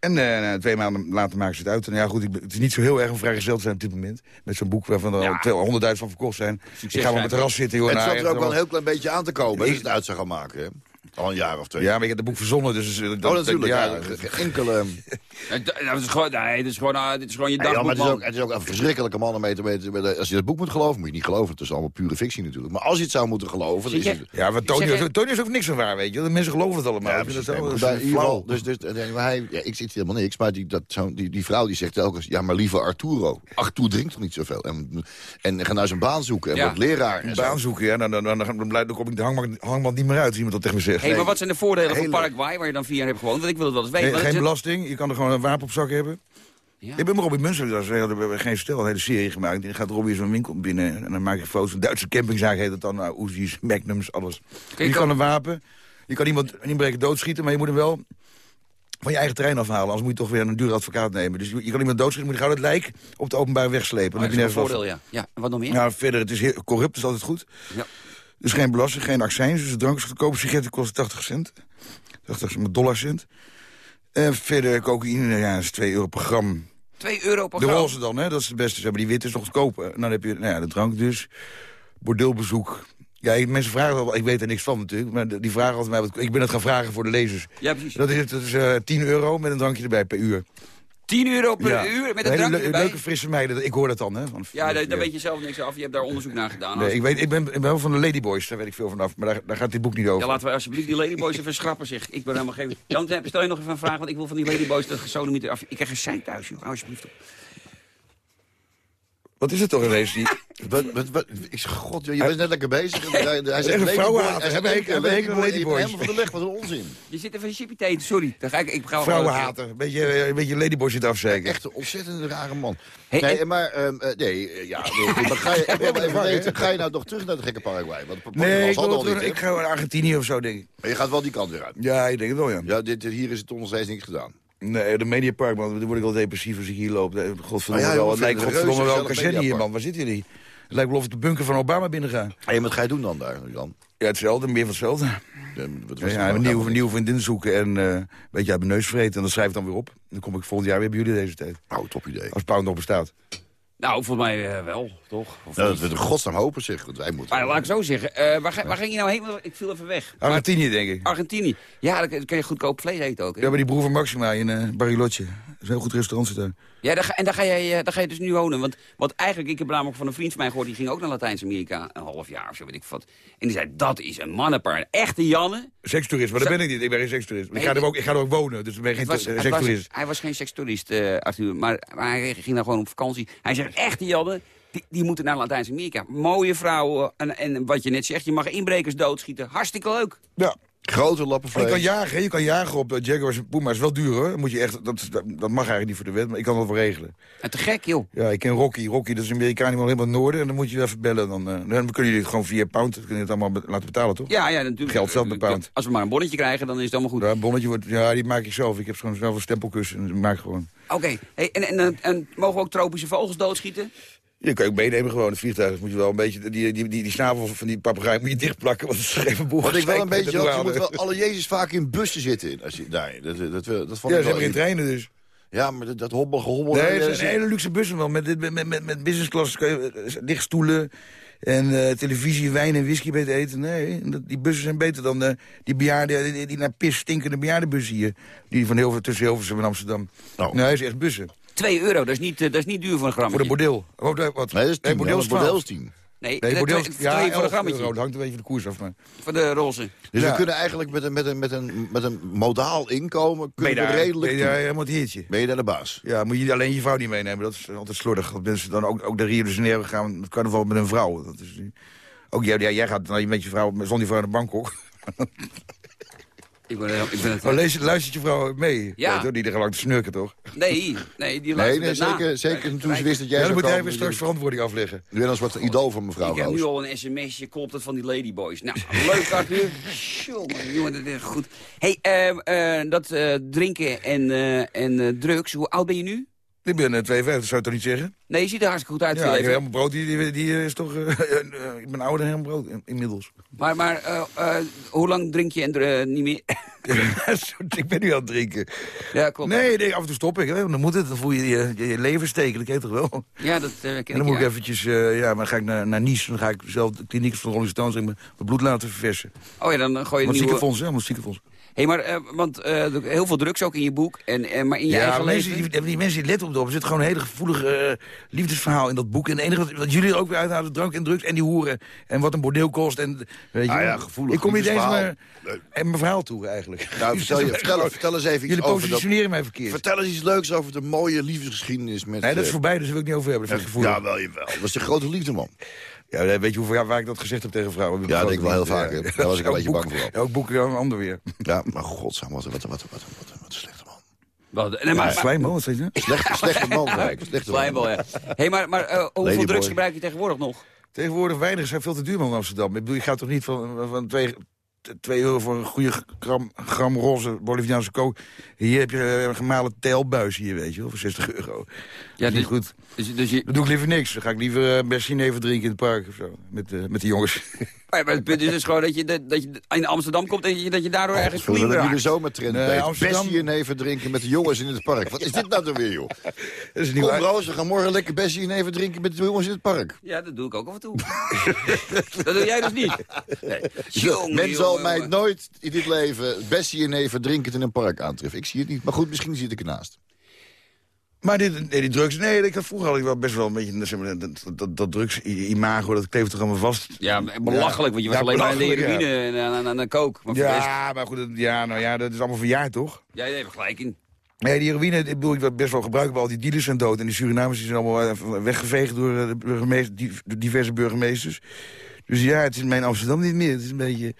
En eh, nou, twee maanden later maken ze het uit. En ja, goed, ik, het is niet zo heel erg om vrijgezel te zijn op dit moment. Met zo'n boek waarvan er Ja. al 200.000 van verkocht zijn. ik ga wel op het terras zitten, joh. Het nou, zat er ook wel een heel klein beetje aan te komen. Ik- als je het uit zou gaan maken. Hè? Al een jaar of twee. Ja, maar ik heb het boek verzonnen, dus... eh, dat- oh, natuurlijk. Ja, Ja, geen enkele... Eh, d- Dat is gewoon, nee, dit is gewoon, eh, dit is gewoon je Ja, maar dagboek, het is, ook, het is ook een verschrikkelijke man om mee te weten. Als je het boek moet geloven, moet je niet geloven. Het is allemaal pure fictie natuurlijk. Maar als je het zou moeten geloven... Dan is je? het, ja, want Tony, zeg, Tony is ook niks van waar, weet je. De mensen geloven het allemaal. Ja, precies. dat bij- is in ieder geval, flauw. dus, dus, hij, ja, ik zit helemaal niks, maar die, dat, zo, die, die vrouw die zegt telkens... ja, maar lieve Arturo, Arturo drinkt toch niet zoveel? En, en ga nou zijn baan zoeken en Ja. wordt leraar. En Een zo. baan zoeken, ja, dan, dan, dan, dan, dan, blijft- dan kom ik de hangmat niet meer uit, als iemand dat tegen me zegt. Hey, maar wat zijn de voordelen Hele- van Paraguay, waar je dan vier jaar hebt gewoond? Want ik wil het wel eens weten. Geen, want geen het- belasting, je kan er gewoon een wapen op zak hebben. Ja. Ik ben met Robbie Munster, we hebben geen stel, een hele serie gemaakt. Die gaat Robbie zo'n winkel binnen en dan maak je foto's. Een Duitse campingzaak heet het dan, nou, Uzi's, Magnums, alles. Kijk, je kan- een wapen, je kan iemand een inbreker doodschieten, maar je moet hem wel van je eigen terrein afhalen. Anders moet je toch weer een dure advocaat nemen. Dus je, je kan iemand doodschieten, moet je gauw het lijk op de openbare weg slepen. Dan Oh, dat is een voordeel, ja. Ja, en wat nog meer? Nou, verder, het is heel corrupt, is altijd goed. Ja. Dus geen belasting, geen accijns. Dus de drank is goedkoop. Sigaretten kosten 80 cent. 80 cent, dollar cent. En verder cocaïne, ja, is 2 euro per gram. 2 euro per De gram. roze dan, hè, dat is de beste. Maar die witte is nog goedkoper. En dan heb je nou ja, de drank dus. Bordeelbezoek. Ja, mensen vragen wel, ik weet er niks van natuurlijk. Maar de- die vragen altijd mij, wat, ik ben het gaan vragen voor de lezers. Ja, precies. Dat is, dat is eh 10 euro met een drankje erbij per uur. 10 euro per Ja. uur met een Hele drank le- erbij. Leuke frisse meiden, ik hoor dat dan. Hè, van, Ja, daar, weet je zelf niks af. Je hebt daar onderzoek naar gedaan. Nee, ik, weet, ik, ben, ik ben wel van de Ladyboys, daar weet ik veel vanaf. Maar daar, daar gaat dit boek niet over. Ja, laten we alsjeblieft die ladyboys even schrappen, zeg. Ik ben helemaal geen... Jan, stel je nog even een vraag, want ik wil van die ladyboys dat gesodemieter af... Ik krijg een sein thuis, joh. Alsjeblieft op. Wat is het toch ineens? Die... Wat, wat, wat, ik zeg, god, je bent net lekker bezig. Hij, hij Echt zegt een vrouwenhater. hij. Helemaal van de leg, wat een onzin. Je zit even een chippy te eten, sorry. Dan ga ik, ik ga Vrouwenhater. Een beetje, een beetje Ladyboy zit afzeiken. Echt een ontzettend rare man. Hey, nee, en- maar, ehm, eh, nee, eh, ja, maar ga je, even weten, ga je nou toch terug naar de gekke Paraguay? Want Nee, ik, zal wil niet, ik ga naar Argentinië of zo, denk ik. Maar je gaat wel die kant weer uit. Ja, ik denk het wel, ja. Ja, dit, hier is het nog steeds niks gedaan. Nee, de Mediapark, man. Dan word ik wel depressief als ik hier loop. Godverdomme Ah ja, wel. Het lijkt godverdomme wel een hier, man. Waar zitten jullie? Het lijkt wel of ik de bunker van Obama binnen ga. Hé, wat ga je doen dan daar, Jan? Ja, hetzelfde, meer van hetzelfde. Ja, wat was ja, een nou? nieuwe vriendin zoeken en eh, een beetje uit mijn neus vreten. En dat schrijf ik dan weer op. Dan kom ik volgend jaar weer bij jullie deze tijd. Nou, top idee. Als Pound nog bestaat. Nou, volgens mij eh, wel, toch? Of Ja, dat we de godsnaam hopen, zeg. Want wij moeten... Maar laat ik zo zeggen, eh, waar, ga- waar ging je nou heen? Ik viel even weg. Argentinië, denk ik. Argentinië. Ja, dan kun je goedkoop vlees eten ook. hè? Ja, bij die broer van Maxima in eh Bariloche. Dat is een heel goed restaurant zit daar. Ja, daar ga, en daar ga, je, eh, daar ga je dus nu wonen. Want, want eigenlijk, ik heb namelijk van een vriend van mij gehoord... die ging ook naar Latijns-Amerika een half jaar of zo, weet ik wat. En die zei, dat is een mannenpaar. Echte Janne. Sekstoerist, maar dat ben ik niet. Ik ben geen sekstoerist. Ik ga, er ook, ik ga er ook wonen, dus ik ben geen was, was- sekstoerist. hij was geen sekstoerist, eh Arthur. Maar, maar hij ging daar gewoon op vakantie. Hij zegt, echte Janne, die, die moeten naar Latijns-Amerika. Mooie vrouwen. En, en wat je net zegt, je mag inbrekers doodschieten. Hartstikke leuk. Ja. Grote lappen Maar je vlees. kan jagen, je kan jagen op eh, Jaguars en Puma's. is wel duur hoor. Moet je echt, dat, dat, mag eigenlijk niet voor de wet, maar ik kan dat wel regelen. En te gek, joh. Ja, ik ken Rocky. Rocky, dat is een Amerikaan die helemaal in het noorden. En dan moet je even bellen. Dan, eh, dan kunnen jullie het gewoon via pound kun je het allemaal be- laten betalen, toch? Ja, ja, natuurlijk. Geld zelf met pound. Als we maar een bonnetje krijgen, dan is het allemaal goed. Ja, een bonnetje wordt, ja, die maak ik zelf. Ik heb gewoon zelf een stempelkussen. En dat maak ik gewoon. Oké, hey, en, en, en, en mogen we ook tropische vogels doodschieten? Je kan je ook meenemen gewoon. Het vliegtuig moet je wel een beetje... Die, die, die, die snavel van die papegaai moet je dichtplakken. Want het is geen boel. Wat ik wel een beetje dat had, je moet wel alle Jezus vaak in bussen zitten. Als je, daar, dat, dat, dat, dat vond Ja, ik ze hebben geen treinen dus. Ja, maar dat, dat hobbel. Nee, eh, het is een hele luxe bus wel. Met, met, met, business class kun je, eh, lichtstoelen en eh, televisie, wijn en whisky bij het eten. Nee, die bussen zijn beter dan eh, die bejaarden, die, die naar pis stinkende bejaardenbussen hier. Die van heel veel tussen Hilversum en Amsterdam. Oh. Nee, het is echt bussen. 2 euro, dat is niet, eh, dat is niet duur voor een Voor grammetje. de bordeel. Oh, dat- wat? Nee, dat is tien. bordeel ja, is dat bordeel 12. is tien. Nee, Nee, bordeel twee voor een 11 grammetje. euro. Dat hangt een beetje van de koers af. Maar. Voor de roze. Dus Ja. we kunnen eigenlijk met een, met een, met een, met een modaal inkomen... Ben je kunnen we daar, redelijk... ben je daar helemaal het heertje? Ben je daar de baas? Ja, moet je alleen je vrouw niet meenemen. Dat is altijd slordig. Dat mensen dan ook, ook naar Rio de Janeiro gaan met carnaval met een vrouw. Dat is, ook jij, ja, jij gaat dan met je vrouw, zonder je vrouw naar Bangkok. Ik ben, ik ben het... Maar lees, luistert je vrouw mee? Ja. Nee, toch? Die er gewoon te snurken, toch? Nee, nee, die Nee, luistert nee het na. zeker, zeker toen ze wist dat jij Ja, dan moet komen. weer straks verantwoording afleggen. Nu als wat een idool van mevrouw Ik heb nu Roos. al een sms'je, klopt het van die ladyboys. Nou, leuk Arthur. Jongen, jongen, dat is goed. hey, eh, eh, dat eh, drinken en, eh, en eh, drugs, hoe oud ben je nu? Ik ben uh, 52, zou je toch niet zeggen? Nee, je ziet er hartstikke goed uit. Ja, ik helemaal brood, die, die, die is toch... eh, eh, ik ben ouder dan helemaal brood in- inmiddels. Maar, maar eh, eh, hoe lang drink je en eh, niet meer? ik ben nu aan het drinken. ja, klopt. Nee, nee, af en toe stop ik. Hè. Dan moet het, dan voel je je, je, je leven steken, dat heet toch wel? Ja, dat eh, ken En dan moet ik eventjes, eh, ja, maar dan ga ik naar, naar Nice. Dan ga ik zelf de kliniek van Rolling Stones mijn bloed laten verversen. Oh ja, dan eh, gooi je een nieuwe... ziekenfonds, ja, ziekenfonds. Hé, maar, eh, want eh, er- heel veel drugs ook in je boek, en, eh, maar in je Ja, eigen maar leven... mensen, die, die mensen die letten op, er zit gewoon een hele gevoelig eh, liefdesverhaal in dat boek. En het enige wat, wat jullie er ook weer uithalen, drank en drugs en die hoeren. En wat een bordeel kost. En, weet je, Ah ja, wel. gevoelig Ik kom niet eens liefdesverhaal. maar en mijn verhaal toe eigenlijk. Nou, vertel, je, vertel, vertel eens even iets Jullie dat... positioneren mij verkeerd. Vertel eens iets leuks over de mooie liefdesgeschiedenis met... Nee, dat is voorbij, dus daar wil ik niet over hebben. Dat. Ja, wel, jawel. Dat is de grote liefde, man. Ja, weet je hoeveel jaar waar ik dat gezegd heb tegen vrouwen? Ja, dat denk ik wel heel vaak, hè. Daar was ik een beetje boek- bang voor. Elk boek weer een ander weer. Ja, maar godsnaam, wat, wat, wat, wat, wat, wat, wat een slechte man. Wat, nee, maar, maar, Slijmbal, wat zeg je? Slechte, slechte man. Slechte man. Slijmbal, ja. Hé, maar, maar eh, hoeveel Ladyboy. drugs gebruik je tegenwoordig nog? Tegenwoordig weinig zijn veel te duur man in Amsterdam. Ik bedoel, je gaat toch niet van, van twee, twee euro voor een goede gram, gram roze Boliviaanse kook. Hier heb je eh, een gemalen telbuis hier, weet je wel, voor 60 euro. Ja, Ja, niet dus- goed. Dus, dus je, Dan doe ik liever niks. Dan ga ik liever uh, even drinken in het park of zo. Met, eh, met de jongens. Maar het punt is dus gewoon dat je, dat, dat je in Amsterdam komt en je, dat je daardoor ergens we raakt. jullie zomertrend Nee, nee, Amsterdam- Bessie en even drinken met de jongens in het park. Wat is dit nou dan weer, joh? Dat is niet Kom, waar. Roos, we gaan morgen lekker Bessie en even drinken met de jongens in het park. Ja, dat doe ik ook af en toe. dat doe jij dus niet. Jongen, Men zal jongen, mij nooit in dit leven Bessie en even drinkend in een park aantreffen. Ik zie het niet, maar goed, misschien zit ik ernaast. Maar nee, die drugs, nee, ik had vroeger had ik wel best wel een beetje zeg maar, dat, dat, dat drugs-imago, dat kleeft toch allemaal vast. Ja, belachelijk, want je was Ja, alleen maar aan de heroïne en aan, aan, coke. Maar Ja, maar goed, ja, nou ja, dat is allemaal verjaard, toch? jij hebt gelijk in. Nee, die heroïne, ik bedoel, ik best wel gebruikbaar. Al die dealers zijn dood. En die Surinamers die zijn allemaal eh, weggeveegd door, eh, de burgemeester, die- door diverse burgemeesters. Dus ja, het is mijn Amsterdam niet meer. Het is een beetje...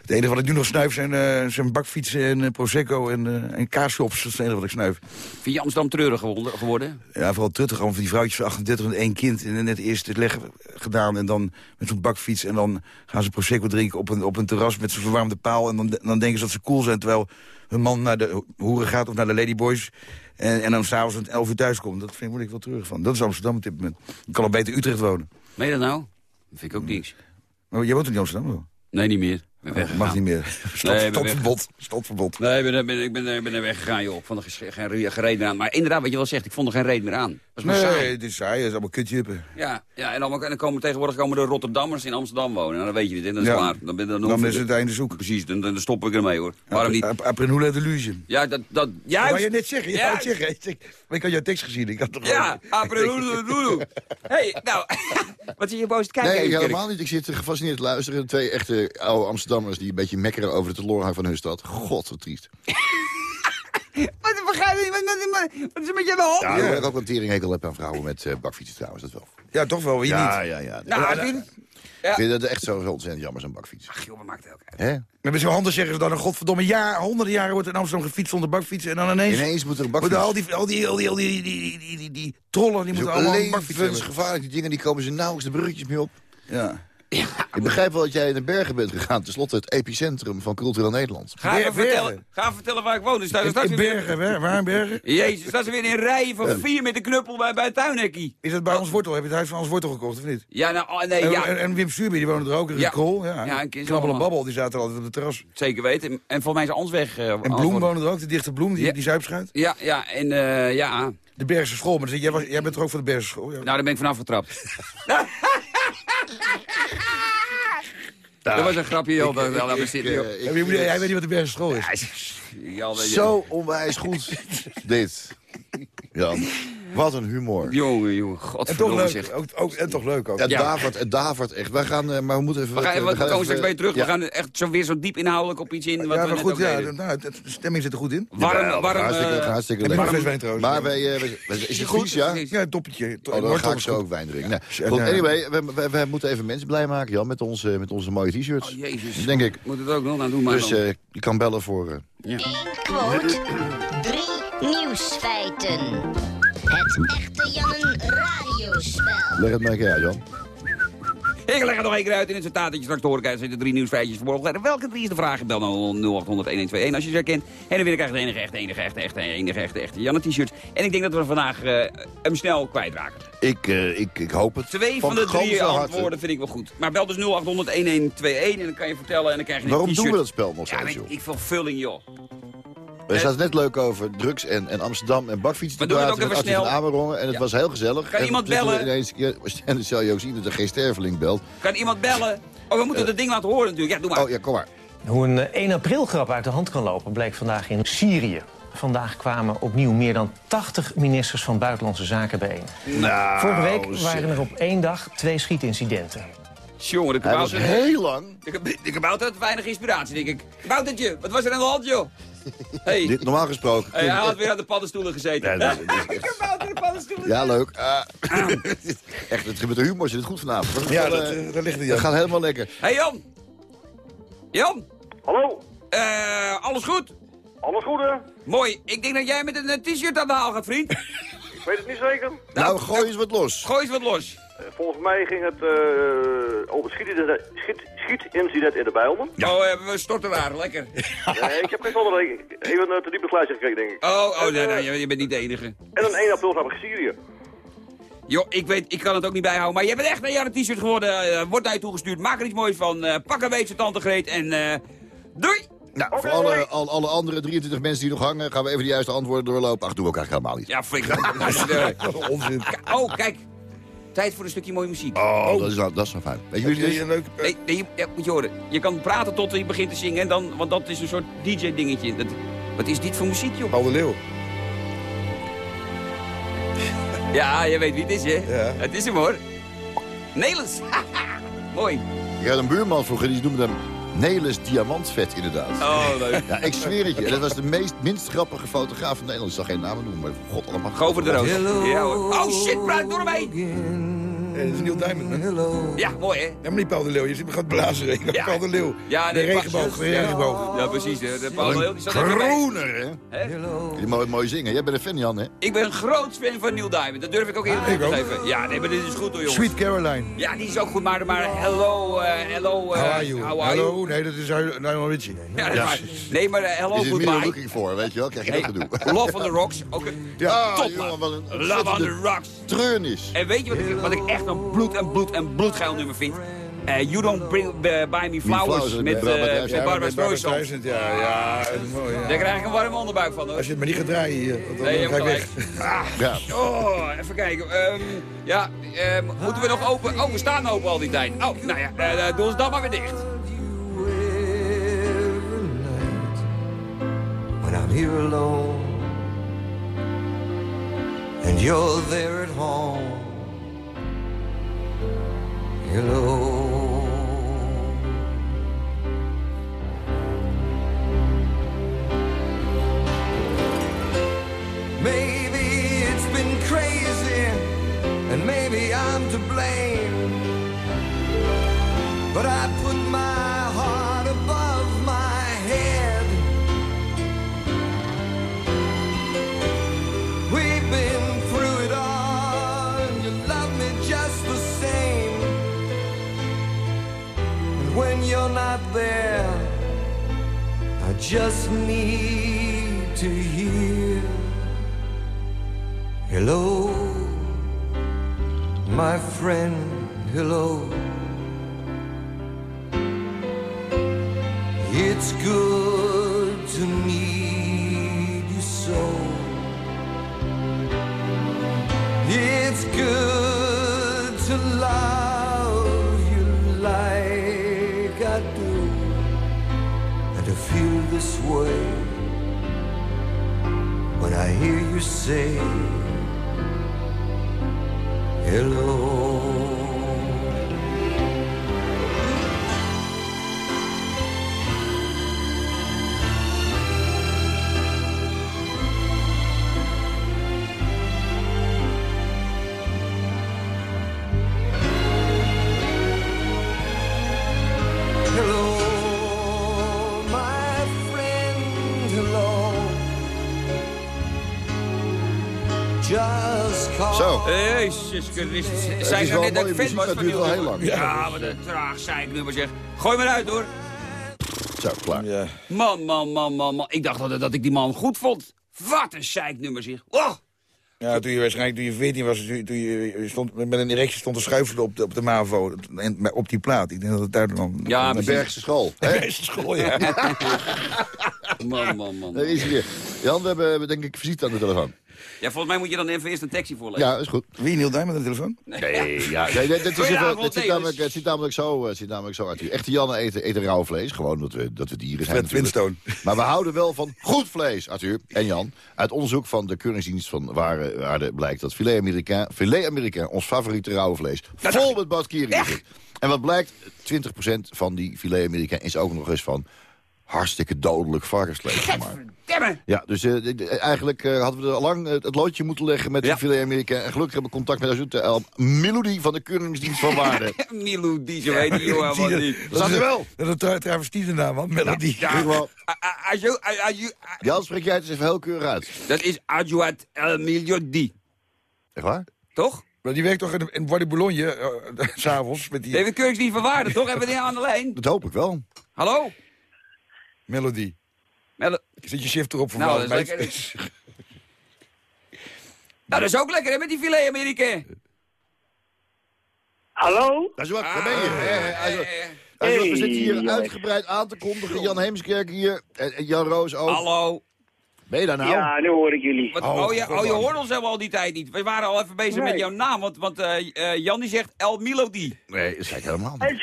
Het enige wat ik nu nog snuif zijn, eh, zijn bakfietsen en eh, Prosecco en, eh en. Dat is het enige wat ik snuif. Vind je Amsterdam treurig geworden-? Ja, vooral gewoon van die vrouwtjes van 38 en één kind. En net eerst het leg gedaan en dan met zo'n bakfiets. En dan gaan ze Prosecco drinken op een, op een terras met zo'n verwarmde paal. En dan, dan denken ze dat ze cool zijn, terwijl hun man naar de hoeren gaat of naar de ladyboys. En, en dan s'avonds om 11 uur thuis komt. Dat vind, word ik wel terug van. Dat is Amsterdam op dit moment. Ik kan al beter Utrecht wonen. Meen je dat nou? Dat vind ik ook niks. Maar jij woont in Amsterdam? Wel? Nee, niet meer. Ik ben Oh, mag niet meer. Nee, ben stadverbod. Stadverbod. Nee, ik ben, er- ben, ik ben, er- ben er weggegaan, joh. Ik vond er geen, geen, geen reden meer aan. Maar inderdaad, wat je wel zegt, ik vond er geen reden meer aan. Dat is maar saai. Nee, het is saai. Het is allemaal kutjuppen. Ja, ja en, dan, en dan komen tegenwoordig komen de Rotterdammers in Amsterdam wonen. Nou, dan weet je het, hè, dat is Ja. klaar. Dan, ben, dan, Dan hoef is het einde zoek. Precies, dan, dan stop ik ermee, hoor. Waarom niet? Ap- Après nous la deluge. Ja, dat, dat, Dat juist. wou je net zeggen. Je Ja. zeggen. Ik Maar ik had jouw tekst gezien. Ik had toch Ja, April hey, nou, wat zie je boos te kijken? Nee, helemaal niet. Ik zit gefascineerd te luisteren. Twee echte oude Amsterdammers die een beetje mekkeren over de teloorgang van hun stad. God, wat triest. Wat, begrijp je, wat, wat, wat, wat is er met je hand? Ja, hoewel ik ook een teringhekel heb aan vrouwen met eh, bakfietsen trouwens, dat wel. Ja, toch wel. Wie ja, niet? ja, ja. Nou, ik vind, Ik vind dat echt zo, zo ontzettend jammer, zo'n bakfiets. ach joh, wat maakt het ook uit? Hè? Maar met zo'n handen zeggen ze dan een godverdomme jaar, honderden jaren wordt in Amsterdam gefietst zonder bakfietsen. En dan ineens... Ineens moet er een bakfiets. al die, al die, al die, al die, die, die, die, die, die trollen, die moeten allemaal een bakfiets hebben. levensgevaarlijk. Die dingen die komen ze nauwelijks de bruggetjes mee op. Ja. Ik begrijp wel dat jij in de bergen bent gegaan. Ten slotte het epicentrum van cultureel Nederland. Ga even, vertellen, ga vertellen waar ik woon. Dus daar In, in weer... Bergen, waar in Bergen? Jezus, staan ze weer in rijen van vier met de knuppel bij, bij het tuinhekkie. Is dat bij ons wortel? Heb je het huis van ons wortel gekocht of niet? Ja, nou, oh, nee, En, ja, en, en Wim Suurby, die woonde er ook, in Ja. Krol. Ja, Ja, zo Knabbel en. Babbel, die zaten altijd op het terras. zeker weten. En volgens mij is Answeg... eh, En Bloem antwoord- woonde er ook, de dichte Bloem, die, Ja. die zuipschuit. Ja, ja, en eh, ja... De Bergse school, maar jij, was, jij bent er ook voor de Bergse school. Ja. Nou, daar ben ik vanaf getrapt. Dat was een grapje, joh. Dat wel even zitten, joh. eh, Ja, maar je moet- Jij weet niet wat de Bergse school is. Ja, weet je- Zo onwijs goed, dit. Jan, wat een humor. Jongen, jongen, En toch godverdomme leuk. zeg. Ook, ook, en toch leuk ook. Het Ja. davert, het davert echt. Wij gaan, eh, maar we moeten even... We, gaan, wat, we, eh, komen even- straks bij je terug. Ja. We gaan echt zo weer zo diep inhoudelijk op iets in. Wat ja, we maar net goed, ja, nou, de stemming zit er goed in. Warm, Jawel, warm, hartstikke, eh, hartstikke leuk. fles wijn trouwens? Maar wij, eh, wij- wij- is het goed? ja? Ja, een toppetje. To- Oh, dan ga ik zo ook wijn drinken. Nou, Ja. goed, anyway, we, we, we moeten even mensen blij maken, Jan, met onze, met onze mooie t-shirts. Oh, jezus. Denk ik. Moet het ook nog? Nou, doe maar Dus eh, je kan bellen voor... eh, Ja. Quote. Drie nieuwsfeiten. Het echte Jannen radiospel. leg het maar uit, Jan. Ik leg het nog één keer uit in het citaat dat je straks te horen krijgt. Er zitten drie nieuwsfeitjes verborgen. Welke drie is de vraag? Bel dan 0800-1121 als je ze herkent. En dan wil ik eigenlijk de enige echte, enige echte, echte, enige echte, echte Janne t-shirt. En ik denk dat we vandaag eh, hem snel kwijtraken. Ik, eh, ik, ik hoop het. Twee van de drie harte. antwoorden vind ik wel goed. Maar bel dus 0800-1121 en dan kan je vertellen en dan krijg je een Waarom t-shirt. doen we dat spel nog Ja, steeds, joh? ik veel vulling, joh. Er staat net leuk over drugs en, en Amsterdam en bakfietsen te Maar het ook snel. En het Ja. was heel gezellig. Kan en iemand bellen? Ineens, ja, en dan zal je ook zien dat er geen sterveling belt. Kan iemand bellen? Oh, we moeten dat ding laten horen natuurlijk. Ja, doe maar. Oh ja, kom maar. Hoe een eh, 1 april grap uit de hand kan lopen bleek vandaag in Syrië. Vandaag kwamen opnieuw meer dan 80 ministers van Buitenlandse Zaken bijeen. Nou, Vorige week waren er op één dag twee schietincidenten. Jongen, de Hij was heel lang. De, kab- de kabouter had weinig inspiratie, denk ik. Kaboutertje, wat was er aan de hand, joh? Hey. Dit, normaal gesproken. Hey, hij had weer aan de paddenstoelen gezeten. Is echt- kabouter, de paddenstoelen. Ja, leuk. Ah. echt, het met de humor zit het goed vanavond. Dat Ja, wel, dat, eh, dat ligt er, dat gaat helemaal lekker. Hey Jan. Jan. Hallo, Eh, alles goed? alles goed hè? Mooi. Ik denk dat jij met een eh, t-shirt aan de haal gaat, vriend. Ik weet het niet zeker. Nou, gooi eens wat los. Gooi eens wat los. Eh, volgens mij ging het eh, over het schietincident, schiet, schietincident in de Bijlmer. Oh, eh, we storten daar. Lekker. Nee, ik heb geen zonder even een te diepe glaasje gekregen, denk ik. Oh, oh En, nee, eh, nee, je, je bent niet de enige. En een 1 april ik Syrië. Joh, ik weet, ik kan het ook niet bijhouden. Maar jij bent echt een jaren t-shirt geworden. Eh, wordt naar je toegestuurd. Maak er iets moois van. Eh, pak een beetje tante Greet en eh, doei! Nou, voor alle, al, alle andere 23 mensen die nog hangen, gaan we even de juiste antwoorden doorlopen. Ach, doen we ook eigenlijk helemaal niet. Ja, een onzin. oh, kijk. Tijd voor een stukje mooie muziek. Oh, dat is, dat is wel fijn. Weet je een leuk... eh, Nee, nee, je, moet je horen. Je kan praten tot je begint te zingen. En dan, want dat is een soort DJ-dingetje. Wat is dit voor muziek, joh? Paul de Leeuw. Ja, je weet wie het is, hè? Ja. Het is hem, hoor. Nelis. Mooi. Ik had een buurman vroeger, die noemde hem Nelis Diamantvet, inderdaad. Oh, leuk. Ja, ik zweer het je. Dat was de meest, minst grappige fotograaf van Nederland. Ik zal geen namen noemen, maar god allemaal. Gover de Roos. Ja, hoor. Oh, shit, bruik door hem heen. Eh, dat is Neil Diamond, man. Ja, mooi hè? Ja, maar niet Paul de Leeuw. Je zit me gaat blazen. rekenen. Ja. Paul de Leeuw. Ja, de regenboog. De ja. regenboog. Ja, precies. De, de Paul de Leeuw, die staat. Kroner, hè? Hè? Je mooi, mooi zingen. Jij bent een fan, Jan, hè? Ik ben een groot fan van Neil Diamond. Dat durf ik ook eerlijk te geven. Ja, nee, maar dit is goed hoor, jongens. Sweet Caroline. Ja, die is ook goed, maar, maar hello, eh, hello, eh, How are you? how are Hallo? you? Nee, dat is Lionel Richie. Ja, is waar. Nee, maar eh, hello, Is er meer goodbye. looking for, weet je wel? Krijg je Hey, dat gedoe. Love on the Rocks, ook een Ja, top jongen, wat een Love on the Rocks. treurnis. En weet je wat ik, wat ik echt bloed en bloed en bloedgeil nummer vind? Eh, you Don't Bring, eh, Buy Me Flowers Flowers, met, met eh, Barbara met Streisand. Barbara met Barbara Streisand. Ja, ja, dat is mooi. Ja. Daar krijg ik een warme onderbuik van hoor. Als je het maar niet gaat draaien hier, want dan Nee, je ga ik weg. gelijk. Ja. Oh, even kijken. Ehm, ja, ehm, moeten we nog open? Oh, we staan open al die tijd. Oh, nou ja, eh, eh, doe ons dan maar weer dicht. when I'm here alone and you're there at home. Hello. Maybe it's been crazy and maybe I'm to blame. But I put my not there, I just need to hear hello, my friend, hello. It's good to meet you so. It's good when I hear you say. Hello, Zo. Jezus Christus. Het Zei is ik wel nou net dat mooie ik fan was van duurt Neil heel lang. Ja, wat een traag zeiknummer zeg. Gooi maar uit hoor. Zo, klaar. Ja. Man, man, man, man, man. Ik dacht dat, dat ik die man goed vond. Wat een zeiknummer zeg. Oh. Ja, toen je waarschijnlijk toen je 14 was, toen je stond, met een erectie stond te schuifelen op de, op de MAVO. En, op die plaat. Ik denk dat het daar dan... Ja, De. Bergse school. De? Bergse school, ja. Man, man, man. Daar is hij. Jan, we hebben, we hebben denk ik visite aan de telefoon. Ja, volgens mij moet je dan even eerst een tekstje voorlezen. Ja, is goed. Wie, Neil Diamond aan de telefoon? Nee, ja, nee, dit, dit is Goedenavond, even, het, zit namelijk, het zit namelijk zo, het zit namelijk zo uit. Echte Janne eten, eten rauw vlees. Gewoon dat we, dat we dieren zijn. Natuurlijk. Flintstone. Maar we houden wel van goed vlees, Arthur en Jan. Uit onderzoek van de Keuringsdienst van Ware Waarde blijkt dat filet Amerikaan, filet Amerikaan ons favoriete rauwe vlees, vol met badkiering zit. En wat blijkt, 20% van die filet Amerikaan is ook nog eens van hartstikke dodelijk varkensvlees gemaakt. Ja, dus eh, d- eigenlijk eh, hadden we er al lang eh, het loodje moeten leggen met Ja. die filet Amerikaan. En gelukkig hebben we contact met Azute El Melody van de Keuringsdienst van Waarde. Milou, die zo heet die jongen dat? niet. Dat zag je wel. Dat is een travestiete naam, man. Melodie. Ja, wel. A- a- Aju- a- aju- a- Jan, spreek jij het eens even heel keurig uit. Dat is Adjouat El Miliodi. Echt waar? Toch? Maar die werkt toch in, in Bois de Boulogne, eh, s s'avonds, met die David Kurks niet van waarde, toch? Hebben we die aan de lijn? Dat hoop ik wel. Hallo? Melodie. Mel- Zet je shift erop voor Nou, dat is lekker. Nou, dat is ook lekker, hè, met die filet Amerikaan. Hallo? Dat is wat, daar ben je. also- Eh, also, we Hey, zitten hier uitgebreid aan te kondigen. Jan Heemskerk hier en Jan Roos ook. Hallo. Ben je daar nou? Ja, nu hoor ik jullie. Wat, Oh, oh, je, oh, je hoorde ons helemaal al die tijd niet. We waren al even bezig Nee. met jouw naam, want, want eh, eh, Jan die zegt El Milodi. Nee, dat kijk helemaal niet.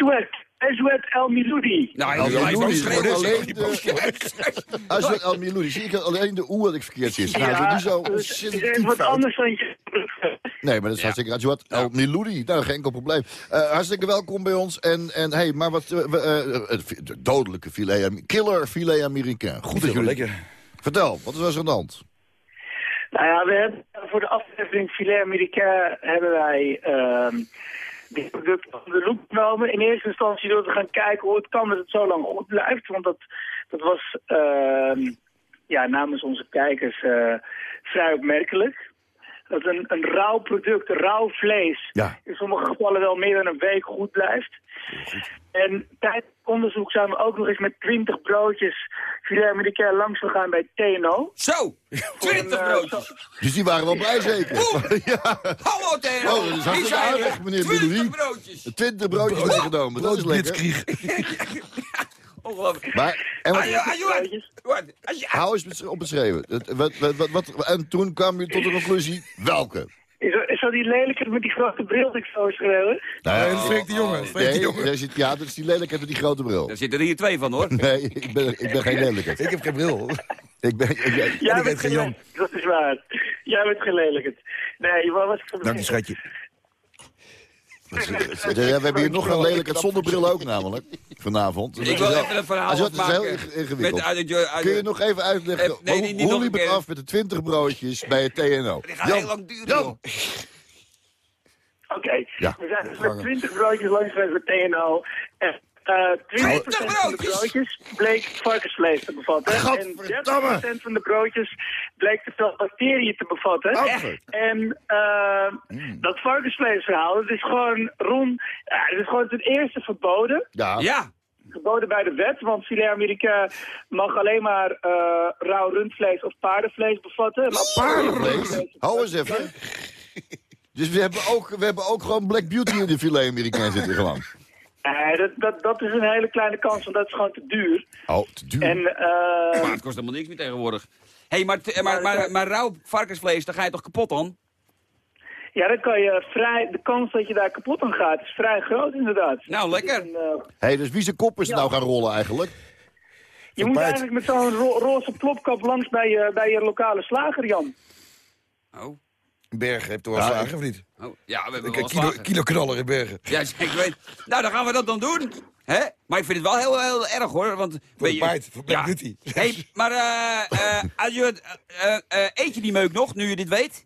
Eswet El Miloudi. Nou, El Miloudi wordt alleen de- Azwet El Miloudi. Zie ik alleen de oe wat ik verkeerd. Nou, dat is het is ontzettend even wat anders dan je... Nee, maar dat is hartstikke Azwet El Miloudi. Nou, geen enkel probleem. Eh, hartstikke welkom bij ons. En, en hey, maar wat... eh, eh, dodelijke filet... Killer filet Amerikaan. Goed dat jullie... lekker. Vertel, wat was er aan de hand? Nou ja, we hebben voor de aflevering Filet Americain hebben wij ehm, dit product onder de loep genomen. In eerste instantie door te gaan kijken hoe het kan dat het zo lang goed blijft. Want dat, dat was ehm, ja, namens onze kijkers eh, vrij opmerkelijk. Dat een, een rauw product, rauw vlees, Ja. in sommige gevallen wel meer dan een week goed blijft. En tijdens het onderzoek zijn we ook nog eens met 20 broodjes filet américain langs gegaan bij TNO. Zo, 20 broodjes. Dus die waren wel blij zeker. ja. Hallo TNO. Oh, dat is Die hartstikke zijn aardig, meneer 20 Billy. broodjes. 20 broodjes meegenomen, dat is lekker. Ongelooflijk. Maar, en wat, wat? Hou eens bes- opgeschreven. Het- Wat, wat, wat, wat, en toen kwam je tot de conclusie, welke? Is dat, die lelijker met die grote bril die ik zo schreeuwen? Nou, Nee, dat is Freek de Jonge, dat is Freek de Nee, Jonge. daar zit, ja, dat is die lelijkheid met die grote bril. Er zitten er hier twee van, hoor. Nee, ik ben, ik ben geen lelijkheid. Ik heb geen bril. Ik ben, ik ben- Jij ik bent geen geen Dat is waar. Jij bent geen lelijkheid. Nee, waar was ik van Dank je, schatje. We hebben hier nog een lelijkheid zonder bril ook namelijk, vanavond. Ik wil even een verhaal Het is heel ingewikkeld. Met uit de- uit Kun je nog even uitleggen, Eh, nee, hoe, liep het af met de 20 broodjes bij het TNO? Die gaat heel lang duren. Oké, Ja. we zijn dus met 20 broodjes langs geweest bij TNO. En 20% van de broodjes bleek varkensvlees te bevatten. En 30% van de broodjes bleek te veel bacteriën te bevatten. Gadver. En eh, dat varkensvleesverhaal, dat is gewoon rond... Ja, het is gewoon ten eerste verboden. Ja. Ja. Verboden bij de wet, want filet Amerika mag alleen maar eh, rauw rundvlees of paardenvlees bevatten. Maar Paardenvlees? Hou eens even. Dus we hebben, ook, we hebben ook gewoon Black Beauty in de filet Amerikaan zitten gewoon. Nee, dat, dat, dat is een hele kleine kans, want dat is gewoon te duur. Oh, te duur. En, eh, Maar het kost helemaal niks meer tegenwoordig. Hé, hey, maar, t- maar, maar, maar rauw varkensvlees, daar ga je toch kapot dan? ja, dan kan je vrij, de kans dat je daar kapot aan gaat is vrij groot inderdaad. Nou, lekker. Eh, hey, dus wie zijn kop is Ja. nou gaan rollen eigenlijk? je moet eigenlijk met zo'n ro- roze plopkap langs bij je, bij je lokale slager, Jan. Oh. Bergen, heb je toch wel Ja, slagen of niet? Oh, ja, we hebben Ik wel kilo, kilo knaller in Bergen. Ja, ik weet. Nou, dan gaan we dat dan doen. Hè? Maar ik vind het wel heel, heel erg hoor. Want, Voor weet de je- paard, voor Black Beauty. Hey, maar eh, eh, als je, het, eh, eh, eet je die meuk nog, nu je dit weet?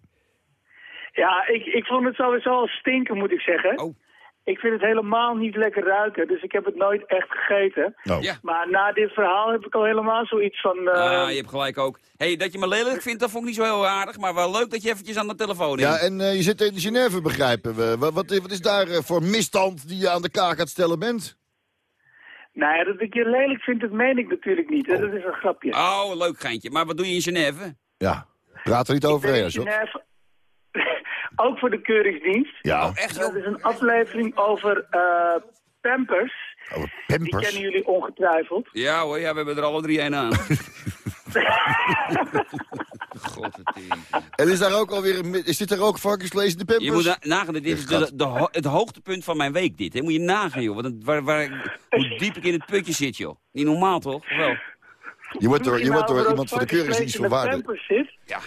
Ja, ik, ik vond het sowieso al stinken, moet ik zeggen. Oh. Ik vind het helemaal niet lekker ruiken, dus ik heb het nooit echt gegeten. Ja. Maar na dit verhaal heb ik al helemaal zoiets van... eh, Ah, je hebt gelijk ook. hey, dat je me lelijk vindt, dat vond ik niet zo heel aardig. Maar wel leuk dat je eventjes aan de telefoon is. Ja, en eh, je zit in Genève, begrijpen we. Wat, wat, wat is daar eh, voor misstand die je aan de kaak aan het stellen bent? Nou ja, dat ik je lelijk vind, dat meen ik natuurlijk niet. hè. Dat is een grapje. Oh, leuk geintje. Maar wat doe je in Genève? Ja, praat er niet overheen, In zo. Genève- Ook voor de keuringsdienst. Ja, Oh, echt Dat is een aflevering over eh, Pampers. over Die pampers. kennen jullie ongetwijfeld. Ja hoor, ja, we hebben er alle drie een aan. God. En is daar ook alweer is dit er ook varkensvlees in de pampers? Je moet na- nagaan, dit is de, de, ho- het hoogtepunt van mijn week dit. Hè. Moet je nagaan, joh. Wat waar, waar, hoe diep ik in het putje zit, joh. Niet normaal, toch? Of Wel. Je wordt door, je wordt door iemand voor de keuringsdienst verwaardigd. de Pampers zit. Ja.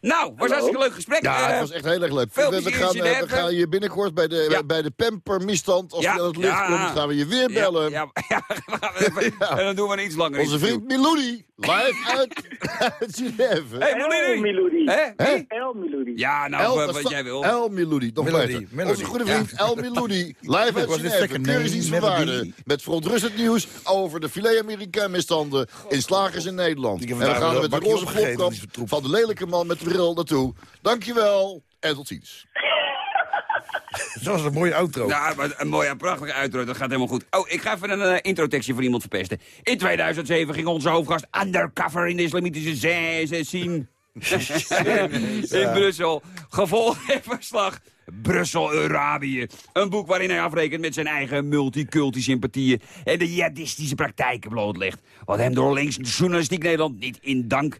Nou, was een hartstikke leuk gesprek. Ja, Eh, het was echt heel erg leuk. veel We, we gaan, in eh, we gaan je binnenkort bij de, Ja. bij de pampermisstand, als Ja, die aan het licht ja. komt, gaan we je weer bellen. Ja, we En dan doen we een iets langer Onze vriend Miloudi, live uit, uit Genève. Hey. Miludi. Hè? Hè? El Miludi. Ja, nou, El, wat, jij wil. El Miloudi, nog beter. Onze goede vriend El Miloudi, live uit Genève. Keuringsdienst Melody. verwaarden. Met verontrustend nieuws over de filet Amerikaan misstanden in slagers in Nederland. En we vandaag gaan een met de roze klopkap van de lelijke man met de bril naartoe. Dankjewel en tot ziens. Dat was een mooie outro. Ja, maar een mooie, prachtige uitdruk. Dat gaat helemaal goed. Oh, ik ga even een uh, introtekstje voor iemand verpesten. In 2007 ging onze hoofdgast undercover in de islamitische zee scene. in Brussel. Gevolg en verslag. Brussel-Arabië. Een boek waarin hij afrekent met zijn eigen multiculti-sympathieën... en de jihadistische praktijken blootlegt. Wat hem door links journalistiek Nederland niet in dank...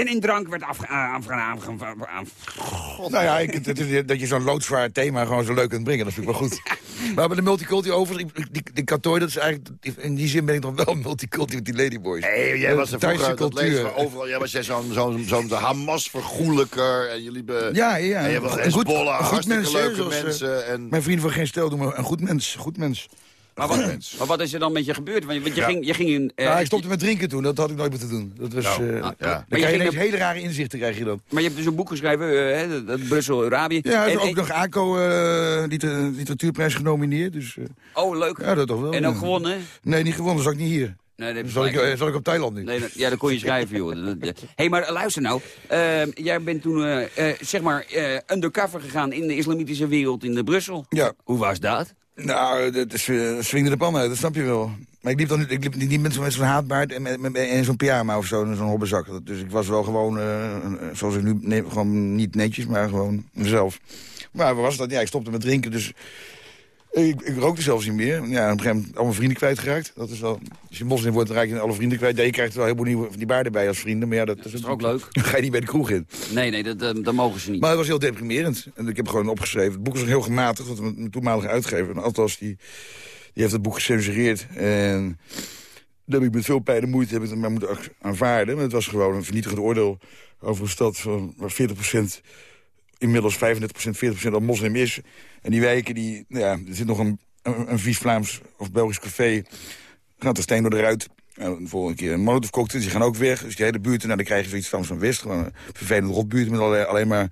en in drank werd aange- aange- aange- Nou ja, ik, het is, dat je zo'n loodzwaar thema gewoon zo leuk kunt brengen, dat vind ik wel goed. maar bij de multiculti overigens, ik- die, die kantoor, dat is eigenlijk, in die zin ben ik dan wel multiculti met die ladyboys. Hey, jij was er Thaise vroeger, cultuur. overal. Jij was jij zo'n zo'n zo'n Hamas-vergoelijker. En jullie be, Ja, ja. En je was Een Hezbollah, een goed hartstikke mens, leuke zoals, eh, mensen. En, Mijn vriend van geen stel doen me een goed mens, goed mens. Maar wat, maar wat is er dan met je gebeurd? Want je, want je Ja. ging, je ging in... ja, ik stopte met drinken toen, dat had ik nooit moeten doen. Dat was, Nou, eh, ah, ja. Dan Maar je krijg je ging op- hele rare inzichten krijg je dan. Maar je hebt dus een boek geschreven, eh, hè, dat- dat Brussel-Arabië. Ja, En- ook en- nog ACO liter- literatuurprijs genomineerd. Dus, Oh, leuk. ja, dat toch wel. En ook gewonnen? Nee, niet gewonnen, zat ik niet hier. Nee, dat Zal ik, zal ik op Thailand nu? Nee, dat- ja, dat kon je schrijven, joh. Hé, hey, maar luister nou. Jij bent toen, zeg maar, undercover gegaan in de islamitische wereld in de Brussel. Ja. Hoe was dat? Nou, dat is, eh, swingde de pan uit, dat snap je wel. Maar ik liep dan ik liep niet met zo'n haatbaard en, zo'n pyjama of zo, en zo'n hobbezak. Dat- Dus ik was wel gewoon, eh, zoals ik nu, gewoon niet netjes, maar gewoon mezelf. Maar wat was dat? Ja, ik stopte met drinken, dus ik, ik rookte zelfs niet meer. Ja, op een gegeven moment al mijn vrienden kwijtgeraakt. Dat is wel, als je moslim wordt, dan raak je alle vrienden kwijt. Ja, je krijgt er wel heel veel nieuwe die baarden bij als vrienden, maar ja, dat, is ook leuk. Dan ga je niet bij de kroeg in. Nee, nee, dat, dat, dat mogen ze niet. Maar het was heel deprimerend. En ik heb gewoon opgeschreven. Het boek is ook heel gematigd, want mijn toenmalige uitgever, Althans, die, die heeft het boek gecensureerd. En dat heb ik met veel pijn en moeite heb ik het maar moeten aanvaarden. Maar het was gewoon een vernietigend oordeel over een stad van waar 40 inmiddels 35% 40% al moslim is. En die wijken, die, nou ja, er zit nog een, een, een vies Vlaams of Belgisch café. Gaat de steen door de ruit. Nou, de volgende keer een molotov cocktail, die gaan ook weg. Dus die hele buurt, nou, dan krijg je zoiets van West. Gewoon een vervelende rotbuurt met alleen, alleen maar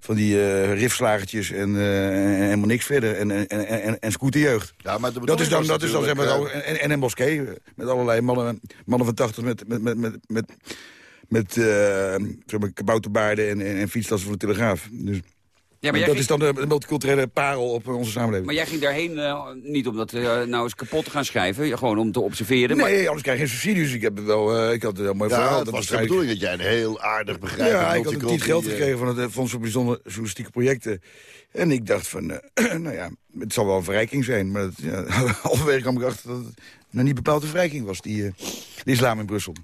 van die eh rifslagertjes en, eh, en helemaal niks verder. En, en, en, en, en scooterjeugd. Ja, maar dat is dan, dat is dan zeg maar, zo- en, en een moskee eh, met allerlei mannen, mannen van 80 met, met, met, met, met, met eh, zeg maar, kabouterbaarden en, en, en fietstassen voor de Telegraaf. Dus, Ja, maar dat ging- is dan de, multiculturele parel op eh, onze samenleving. Maar jij ging daarheen eh, niet om dat eh, nou eens kapot te gaan schrijven. Gewoon om te observeren. maar- Nee, anders krijg je geen subsidies. Ik, heb het wel, eh, ik had een heel mooi Ja, verhaal. het was de bedoeling dat jij een heel aardig begrijpelijk... Ja, ik had een geld gekregen van het Fonds voor Bijzondere Journalistieke Projecten. En ik dacht van, eh, nou ja, het zal wel een verrijking zijn. Maar het, ja, halverwege kwam ik achter dat het nou niet bepaald een verrijking was, die, de islam in Brussel.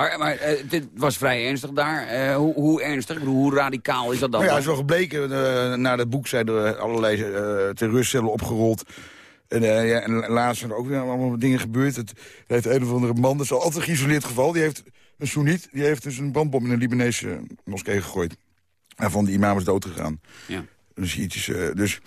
Maar, maar eh, dit was vrij ernstig daar. Eh, hoe, hoe ernstig? Bedoel, hoe radicaal is dat dan? Nou ja, het is wel gebleken. eh, na dat boek zijn er allerlei terreurcellen opgerold. En, ja, en laatst zijn er ook weer allemaal dingen gebeurd. Het, heeft een of andere man, dat is al altijd een geïsoleerd geval... die heeft een Soeniet, die heeft dus een brandbom in een Libanese moskee gegooid. Waarvan die imam is dood gegaan. Ja. Een Shiïtische, dus...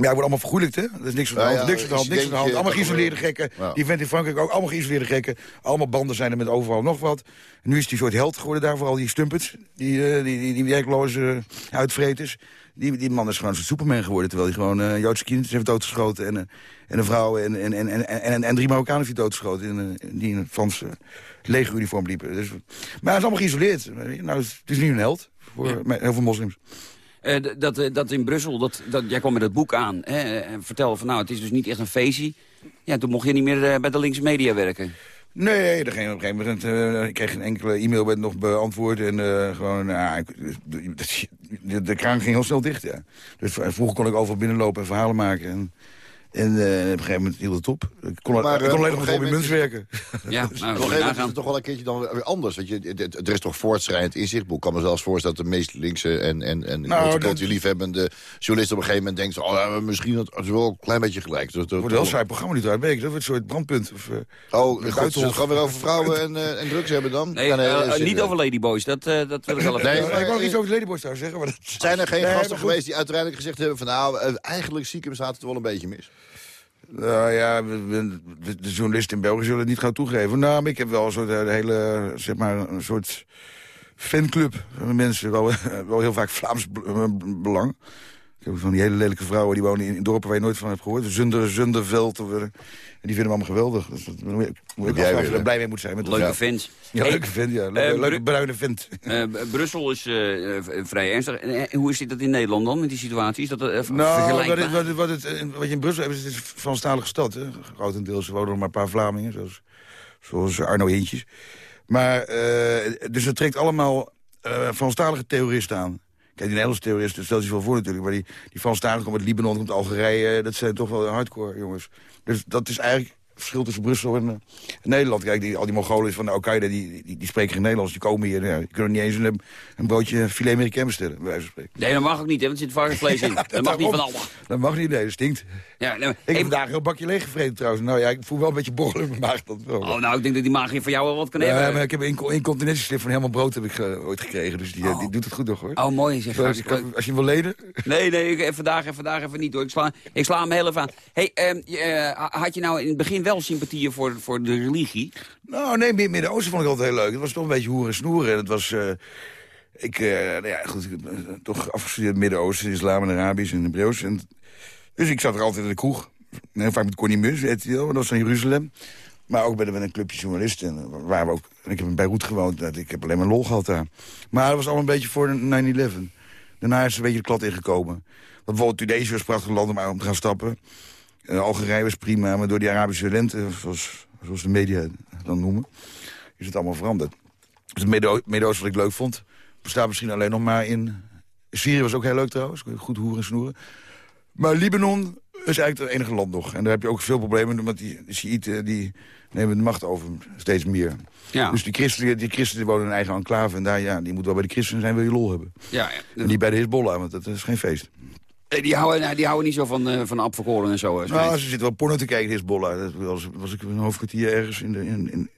Ja, wordt allemaal vergoeilijkt, hè? Er is niks aan de hand, niks aan de hand, niks aan de hand. Allemaal dat geïsoleerde er- gekken. Die vent in Frankrijk ook, allemaal geïsoleerde gekken. Allemaal banden zijn er met overal nog wat. En nu is die soort held geworden daar, vooral die stumpets. Die, eh, die, die, die werkloze uh, uitvreters. Die, die man is gewoon een soort Superman geworden. Terwijl hij gewoon eh Joodse kinderen heeft doodgeschoten. En, eh, en een vrouw en, en, en, en, en, en drie Marokkanen heeft hij doodgeschoten. In, eh, die in een Franse legeruniform liepen. Dus, maar hij is allemaal geïsoleerd. Nou, het is nu een held. Voor heel veel moslims. Eh, dat, eh, dat in Brussel, dat, dat, jij kwam met het boek aan hè, en vertelde van nou, het is dus niet echt een feestje. Ja, toen mocht je niet meer eh, bij de linkse media werken. Nee, op een gegeven moment, eh, ik kreeg een enkele e-mail werd nog beantwoord. En gewoon, nou, de, de kraan ging heel snel dicht, ja. Dus vroeger kon ik overal binnenlopen en verhalen maken. En, en eh, op een gegeven moment hield het op. Ik kon, Maar, ik eh, kon alleen op nog een met Robin Muns werken. Ja, Op een gegeven moment is het toch wel een keertje dan weer anders. Want je, het- het- er is toch voortschrijdend inzicht. Ik kan me zelfs voorstellen dat de meest linkse en, en, en Nou, dat- liefhebbende journalist op een gegeven moment denkt... oh, ja, misschien dat het is wel een klein beetje gelijk. Dat, Het wordt wel saai programma niet uit. Dat wordt een soort brandpunt. Of, eh, Oh, goed, we het gewoon weer over vrouwen en, eh, en drugs hebben dan? Nee, eh, eh, niet over Ladyboys, dat, eh, dat wil ik wel even Nee, maar- ik wou nog iets over de Ladyboys trouwens zeggen. Maar dat... Zijn er geen Nee, gasten geweest die uiteindelijk gezegd hebben van... nou, eh, eigenlijk stiekem staat het wel een beetje mis? Nou ja, de, de journalisten in België zullen het niet gaan toegeven. Nou, maar ik heb wel een soort eh, hele, zeg maar, een soort fanclub. van Mensen, wel, heel vaak Vlaams eh, belang. Heb van die hele lelijke vrouwen die wonen in, in dorpen waar je nooit van hebt gehoord. Zunder, Zunderveld. Of, eh, en die vinden we allemaal geweldig. Dus dat moet ik, moet ik jij weer, er blij mee moet zijn. Met Leuke. Ja, Hey, leuke vent, ja. Leuke, eh, leuke Bru- bruine vent. eh, Brussel is eh, eh, vrij ernstig. En, eh, hoe is dit dat in Nederland dan, met die situatie? Is dat eh, Nou, wat, wat, het- wat, het, eh, wat je in Brussel hebt, is het is een Franstalige stad. Hè? Grotendeels er wonen nog maar een paar Vlamingen, zoals, zoals Arno Hintjes. Maar, eh, dus het trekt allemaal eh Franstalige terroristen aan. Die Nederlandse terroristen, stel je wel voor natuurlijk. Maar die, die Franstaligen komen uit Libanon, komt Algerije. Dat zijn toch wel hardcore jongens. Dus dat is eigenlijk verschil tussen Brussel en, eh, Nederland. Kijk, die, al die Mongolen van de Al-Qaeda, die, die, die spreken geen Nederlands. Die komen hier, ja, die kunnen niet eens een, een broodje filet Amerikaan bestellen, bij wijze van spreken. Nee, dat mag ook niet, hè, want er zit varkensvlees in. dat mag niet van allemaal. Dat mag niet, nee, dat stinkt. Ja, nou, Ik heb even- vandaag een heel bakje leeggevreten trouwens. Nou ja, ik voel wel een beetje borrelen in mijn maag. Dat wel. Oh, nou, ik denk dat die maag hier van jou wel wat kan Ja, hebben. maar ik heb een inco- incontinentieslip van helemaal brood heb ik eh, ooit gekregen. Dus die, eh, die doet het goed nog hoor. Oh, mooi, zeg. Als, als je wil leden. Nee, nee, ik- vandaag, en vandaag even niet hoor. Ik sla, ik sla hem heel even aan. Hey, ehm, eh, had je nou in het begin wel sympathieën voor, voor de religie? Nou, nee, Mid- Midden-Oosten vond ik altijd heel leuk. Het was toch een beetje hoeren en snoeren. En het was... eh, ik, eh, nou ja, goed, ik heb eh, toch afgestudeerd Midden-Oosten, Islam en Arabisch en Hebreeuws. En, dus ik zat er altijd in de kroeg. Heel vaak met Connie Mus, weet je wel. Dat was in Jeruzalem. Maar ook met, een clubje journalisten. En, eh, waar we ook, ik heb in Beirut gewoond. dat- Ik heb alleen maar lol gehad daar. Maar dat was allemaal een beetje voor de 9-11. Daarna is een beetje de klad ingekomen. Want bijvoorbeeld Tunesië was prachtig land om te gaan stappen. Eh, Algerije was prima, maar door die Arabische lente, zoals, zoals de media dan noemen, is het allemaal veranderd. Dus het Midden- Midden-Oosten wat ik leuk vond, bestaat misschien alleen nog maar in... Syrië was ook heel leuk trouwens, goed hoeren en snoeren. Maar Libanon is eigenlijk het enige land nog. En daar heb je ook veel problemen, want die Shiiten die nemen de macht over steeds meer. Ja. Dus die christenen, die christenen wonen in een eigen enclave. En daar, ja, die moeten wel bij de christenen zijn, wil je lol hebben. Ja, ja. En niet bij de Hezbollah, want dat is geen feest. Die houden, nou, die houden niet zo van, eh van apfelkoren en zo. eh, Nou, ze zitten wel porno te kijken, Hezbollah. Dat was, was ik een hoofdkwartier ergens in, de, in, in,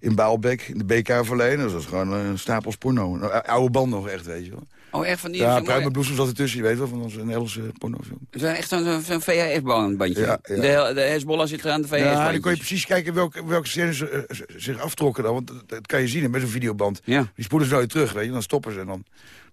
in Baalbek, in de BK-verleden. Dat was gewoon een stapels porno. Een oude band nog echt, weet je wel. Oh, echt van die... Ja, pruimenbloesem zat ertussen, je weet wel, van onze Nederlandse pornofilm. Het is echt zo'n VHS-bandje. Ja, ja. De, de Hezbollah zit er aan de VHS. Ja, dan kon je precies kijken welke, welke scènes eh, zich aftrokken dan. Want dat, dat kan je zien met zo'n videoband. Ja. Die spoelen ze nooit terug, weet je. Dan stoppen ze en dan...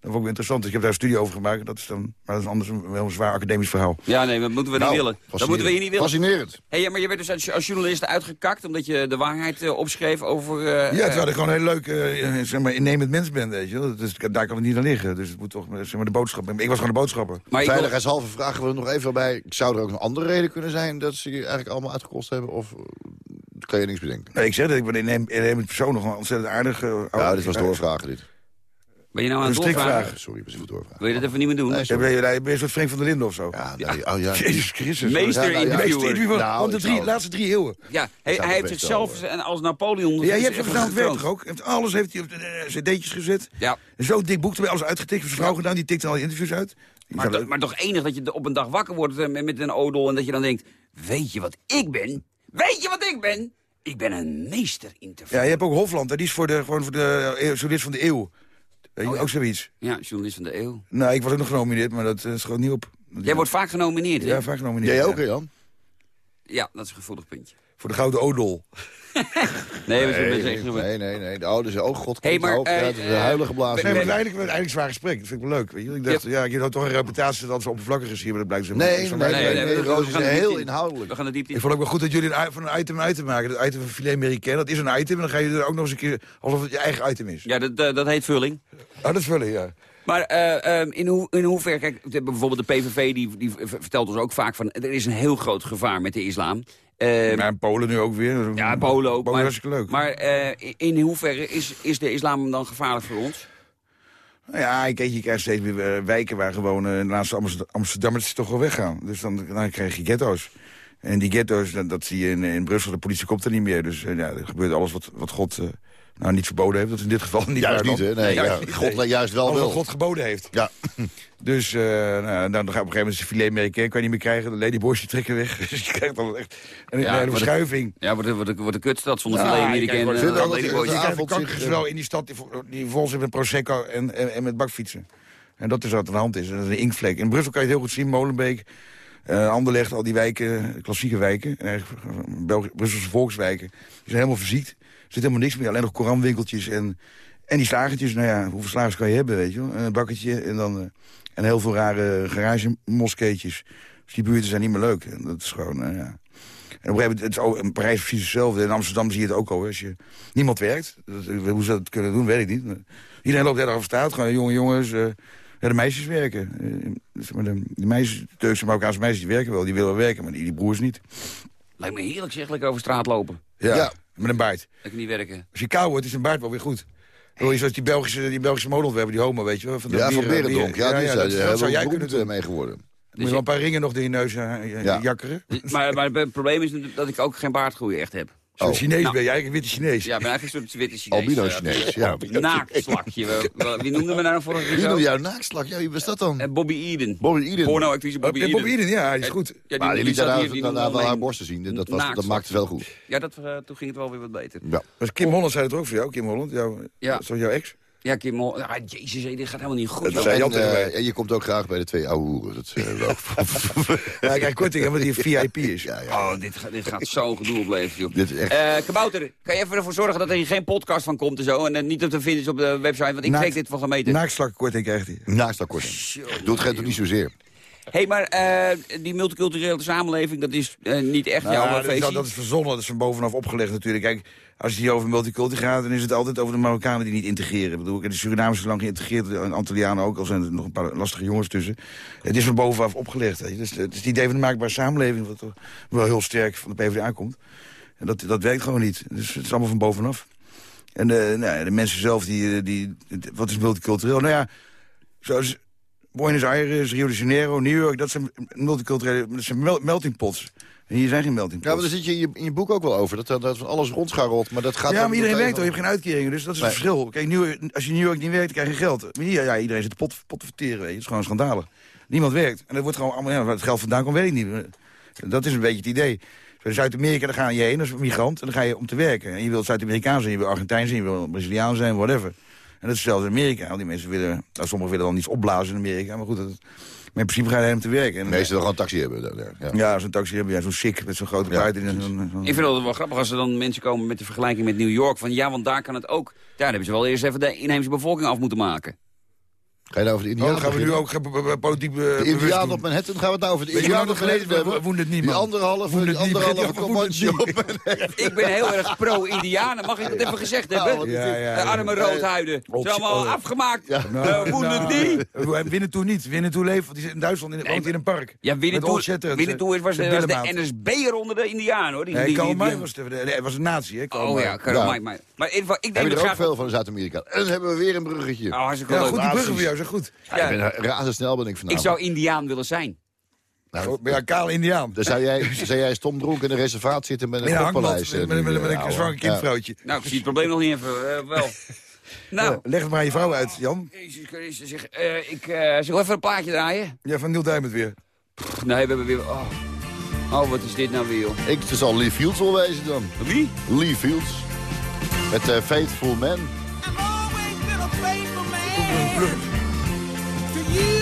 Dat vond ik wel interessant. Dus ik heb daar een studie over gemaakt. Dat is dan, maar dat is anders een, wel een zwaar academisch verhaal. Ja, nee, dat moeten we Nou, niet willen. Dat moeten we hier niet willen. Fascinerend. Hey, ja, maar je werd dus als, als journalist uitgekakt omdat je de waarheid eh, opschreef over... eh, Ja, eh, terwijl ik gewoon een heel leuk, eh, zeg maar, innemend mens ben, weet je wel. Dus daar kan het niet aan liggen. Dus het moet toch, eh, zeg maar, de boodschap. Ik was gewoon de boodschapper. Veiligheidshalve vragen we er nog even bij. Zou er ook een andere reden kunnen zijn dat ze je eigenlijk allemaal uitgekost hebben? Of eh, kan je niks bedenken? Nee, ik zeg dat ik ben innemend persoon nog een ontzettend aardig. eh, Ja, dit was doorvragen dit. Ben je nou aan Een het doorvragen? Sorry, even doorvragen. Wil je dat even niet meer doen? Ja, ben, je, ben je een soort Frank van der Linden of zo? Ja, nee, oh ja. Jezus Christus. Meester Ja, nou, ja, interviewer. Nou, de drie, zou- laatste drie eeuwen. Ja, hij, hij het heeft zichzelf en als Napoleon... Ja, je hebt werk gekroond. toch ook? Heeft- Alles heeft hij op de eh, cd'tjes gezet. Ja. Zo'n dik boek erbij, alles uitgetikt. Heeft zijn vrouw gedaan, die tikte al die interviews uit. Maar, to- maar toch enig dat je op een dag wakker wordt eh, met, met een odel... en dat je dan denkt, weet je wat ik ben? Weet je wat ik ben? Ik ben een meester interviewer. Ja, je hebt ook Hofland, hè, die is voor de, gewoon voor de eh, journalist van de eeuw. Weet je, Oh, ja. Ook zoiets. Ja, journalist van de eeuw. Nou, ik was ook nog genomineerd, maar dat eh, is gewoon niet op. Jij wordt vaak genomineerd, hè? Ja, vaak genomineerd. Jij ook, hè, Jan? Ja, dat is een gevoelig puntje. Voor de Gouden Odol. Nee, we Nee, zijn nee, nee, nee, nee. Oh, dus, oh god, Hey, hey, maar, hoop, ja, eh, het is een eh, huilen geblazen. Nee, maar het was eigenlijk, eigenlijk een zwaar gesprek. Dat vind ik wel leuk. Weet je? Ik dacht, ja, je had toch een reputatie dat ze oppervlakkig is hier, maar dat blijkt zo Nee, niet. nee, nee, nee, Roos is heel inhoudelijk. We gaan er diep in. Ik vond ook wel goed dat jullie een, van een item een item maken. Het item van filet Amerikaan, dat is een item. En dan ga je er ook nog eens een keer, alsof het je eigen item is. Ja, dat, eh, dat heet vulling. Oh, dat is vullen, ja. Maar eh, ehm, in, hoe, in hoeverre, kijk, de- bijvoorbeeld de PVV die, die vertelt ons ook vaak van... er is een heel groot gevaar met de islam. Ehm, Maar Polen nu ook weer. ja, Polen ook. Polen Maar, hartstikke leuk. maar eh, in hoeverre is, is de islam dan gevaarlijk voor ons? Nou ja, ik je krijgt steeds meer eh, wijken waar gewoon eh, de laatste Amsterdam- Amsterdammers toch wel weggaan. Dus dan, dan krijg je ghetto's. En die ghetto's, dat, dat zie je in, in Brussel, de politie komt er niet meer. Dus ja, er gebeurt alles wat, wat God nou, niet verboden heeft. Dat is in dit geval niet Juist niet, hè? Nee, ja, niet, God juist wel wat God geboden heeft. Ja. Dus eh, nou, dan, dan ga je op een gegeven moment een filet Amerikaan kan je niet meer krijgen. De ladyboys trekken weg. Dus je krijgt dan echt een, een hele verschuiving. Ja, wordt een, wordt een kutstad zonder Ja, filet je krijgt Vind je Ladyboys. krijgt kankers zich, wel in die stad die, vo- die vol zit met Prosecco en, en, en met bakfietsen. En dat is wat aan de hand is. Dat is een inkvlek. In Brussel kan je het heel goed zien. Molenbeek, eh Anderlecht, al die wijken, klassieke wijken. En eh, Brusselse volkswijken. Die zijn helemaal verziekt. Er zit helemaal niks meer. Alleen nog koranwinkeltjes en, en die slagertjes. Nou ja, hoeveel slagers kan je hebben, weet je wel? Een bakketje en dan... eh, en heel veel rare garagemoskeetjes. Dus die buurten zijn niet meer leuk. En dat is gewoon, eh, ja... En op een gegeven moment, het is ook, in Parijs precies hetzelfde. In Amsterdam zie je het ook al. Als je niemand werkt, dat, hoe ze dat kunnen doen, weet ik niet. Maar iedereen loopt daar over straat. Gewoon jonge jongens, eh, ja, de meisjes werken. Eh, maar de, de meisjes, Turkse Marokkaanse meisjes, die werken wel. Die willen werken, maar die, die broers niet. Lijkt me heerlijk zeg, lekker over straat lopen. Ja, Ja. Met een baard. Lekker niet werken. Als je kou wordt, is een baard wel weer goed. Wil je zoals die Belgische, die Belgische modeontwerper, die homo, weet je wel? Van de Ja, van Beren- Berendonk. Ja, die dat, zijn dat zou jij kunnen doen. mee geworden. Moet je wel een paar ringen nog in je neus Ja. jakkeren. Maar, maar het probleem is dat ik ook geen baardgroei echt heb. Zo'n Chinees Nou. ben je eigenlijk een witte Chinees. Ja, ik ben eigenlijk een soort witte Chinees. Albino eh, Chinees, ja. Naakslakje. Wie noemde me nou vorige keer Wie zo? noemde jou naakslak? Ja, wie was dat dan? Eh, Bobby Eden. Bobby Eden. Pornoactrice Bobby Ja, Eden. Bobby Eden, ja, die is goed. Ja, maar die liet daarna hier, die daarna noemde wel haar borsten zien. Dat, was, dat maakte het wel goed. Ja, dat, eh, toen ging het wel weer wat beter. Ja. Dus Kim Holland zei het ook voor jou, Kim Holland. Jou, Ja. Toch jouw ex? Ja, Kim Hol- ja, jezus, hé, dit gaat helemaal niet goed. Dat zei Jan En, eh, en je komt ook graag bij de twee oude hoeren. Dat is eh, wel. Ja, krijg korting, omdat hij VIP is. ja, ja. Oh, dit, gaat- dit gaat zo gedoe opleveren, joh. Dit is echt... Eh, Kabouter, kan je even ervoor zorgen dat er hier geen podcast van komt en zo? En niet op te vinden is op de website, want ik Naakt- kreeg dit van gemeten. Naakslakkorting krijgt hij. Naast dat korting. Doet het toch niet zozeer. Hé, hey, maar eh, die multiculturele samenleving, dat is eh, niet echt Nou, jouw ja, eh, dat, is, feestje? dat is verzonnen, dat is van bovenaf opgelegd natuurlijk. Kijk, als het hier over multicultureel gaat, dan is het altijd over de Marokkanen die niet integreren. Ik bedoel, de Surinamers zijn lang geïntegreerd, de Antillianen ook, al zijn er nog een paar lastige jongens tussen. Het is van bovenaf opgelegd. Je. Dus het is het idee van de maakbare samenleving, wat wel heel sterk van de PvdA komt. En dat, dat werkt gewoon niet. Dus het is allemaal van bovenaf. En de, nou, ja, de mensen zelf, die, die, wat is multicultureel? Nou ja, zoals Buenos Aires, Rio de Janeiro, New York, dat zijn multiculturele, dat zijn mel- melting pots. Hier zijn geen melting Ja, maar daar zit je in, je in je boek ook wel over. Dat, dat, van alles rondscharrelt. Maar dat gaat ja, maar iedereen werkt toch, je hebt geen uitkeringen, dus dat is het Nee. verschil. Kijk, New, als je in New York niet werkt, krijg je geld. Maar hier, ja, iedereen zit pot, pot te verteren, weet je. Het is gewoon schandalig. Niemand werkt. En dat wordt gewoon allemaal, ja, waar het geld vandaan komt, weet ik niet. Dat is een beetje het idee. In Zuid-Amerika, daar ga je heen als migrant en dan ga je om te werken. En je wilt Zuid-Amerikaan zijn, je wil Argentijn zijn, je wil Braziliaan zijn, whatever. En dat is hetzelfde in Amerika. Al die mensen willen, nou, sommigen willen dan iets opblazen in Amerika, maar goed, dat, maar in principe ga je heen om te werken. En, De meesten wel gewoon een taxi hebben. Ja. ja, zo'n taxi hebben, ja, zo'n sick met zo'n grote paard. in en zo'n- zo'n- Ik vind het wel grappig als er dan mensen komen met de vergelijking met New York. Van ja, want daar kan het ook. Daar hebben ze wel eerst even de inheemse bevolking af moeten maken. Ga je nou over de Oh, Indianen gaan we nu ook ge- be- be- politiek De Indianen op Manhattan gaan we het nou over de Indianen nog gelezen? Hebben? het niet, Die man. anderhalve, Voelen die het niet, anderhalve over op. Ik ben heel erg pro-Indianen. Mag ik dat even gezegd hebben? Ja, ja, Eh, ja. arme roodhuiden. Ze zijn allemaal oh. afgemaakt. Ja. Nou, die. Nou, Winnetou niet. Winnetou leeft, want die zit in Duitsland in, woont in een park. Ja, Shatterhand, Winnetou was, de, de. NSB'er onder de Indianen, hoor. Die, Nee, die- Karl die- May die- was, de, de- hij was een nazi, hè? Oh ja, Karl. May. Maar, in ieder geval, ik denk dat er ook graag... veel van in Zuid-Amerika? En dan hebben we weer een bruggetje. Oh, hartstikke Ja, goed, die bruggen voor jou goed. Ja, ik ben razendsnel ben ik Ik vanavond. zou Indiaan willen zijn. Nou, Ja, kaal Indiaan. dan zou jij, zou jij stom dronken in een reservaat zitten met een een hangmat, koppaleis. met, met, met, met een zwanger kindvrouwtje. Nou, ik zie het probleem nog niet even. eh, wel. Nou, Ja, leg het maar aan je vrouw uit, Jan. Jezus Christus. Zeg, eh, ik uh, zal even een plaatje draaien. Ja, van Neil Diamond weer. Nee, we hebben weer... Oh. oh, wat is dit nou weer, joh? Ik, zal Lee Fields wel wezen dan. Wie? Lee Fields. Met uh, Faithful Man. you.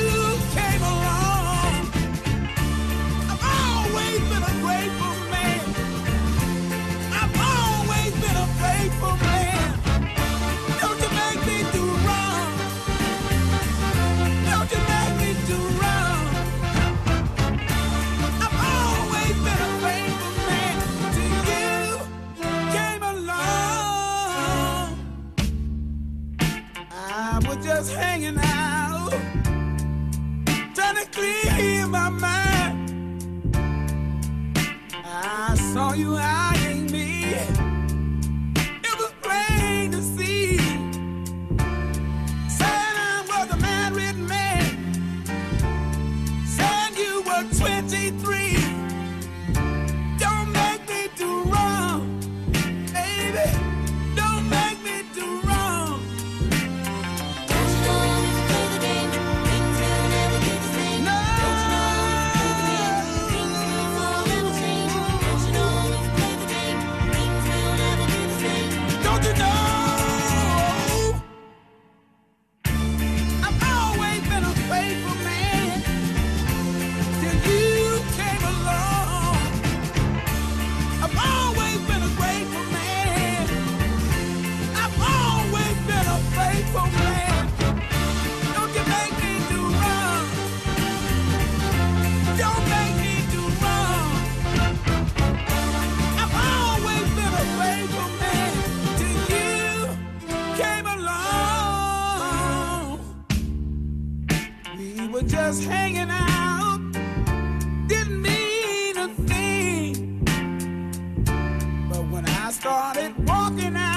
wasn't walking out.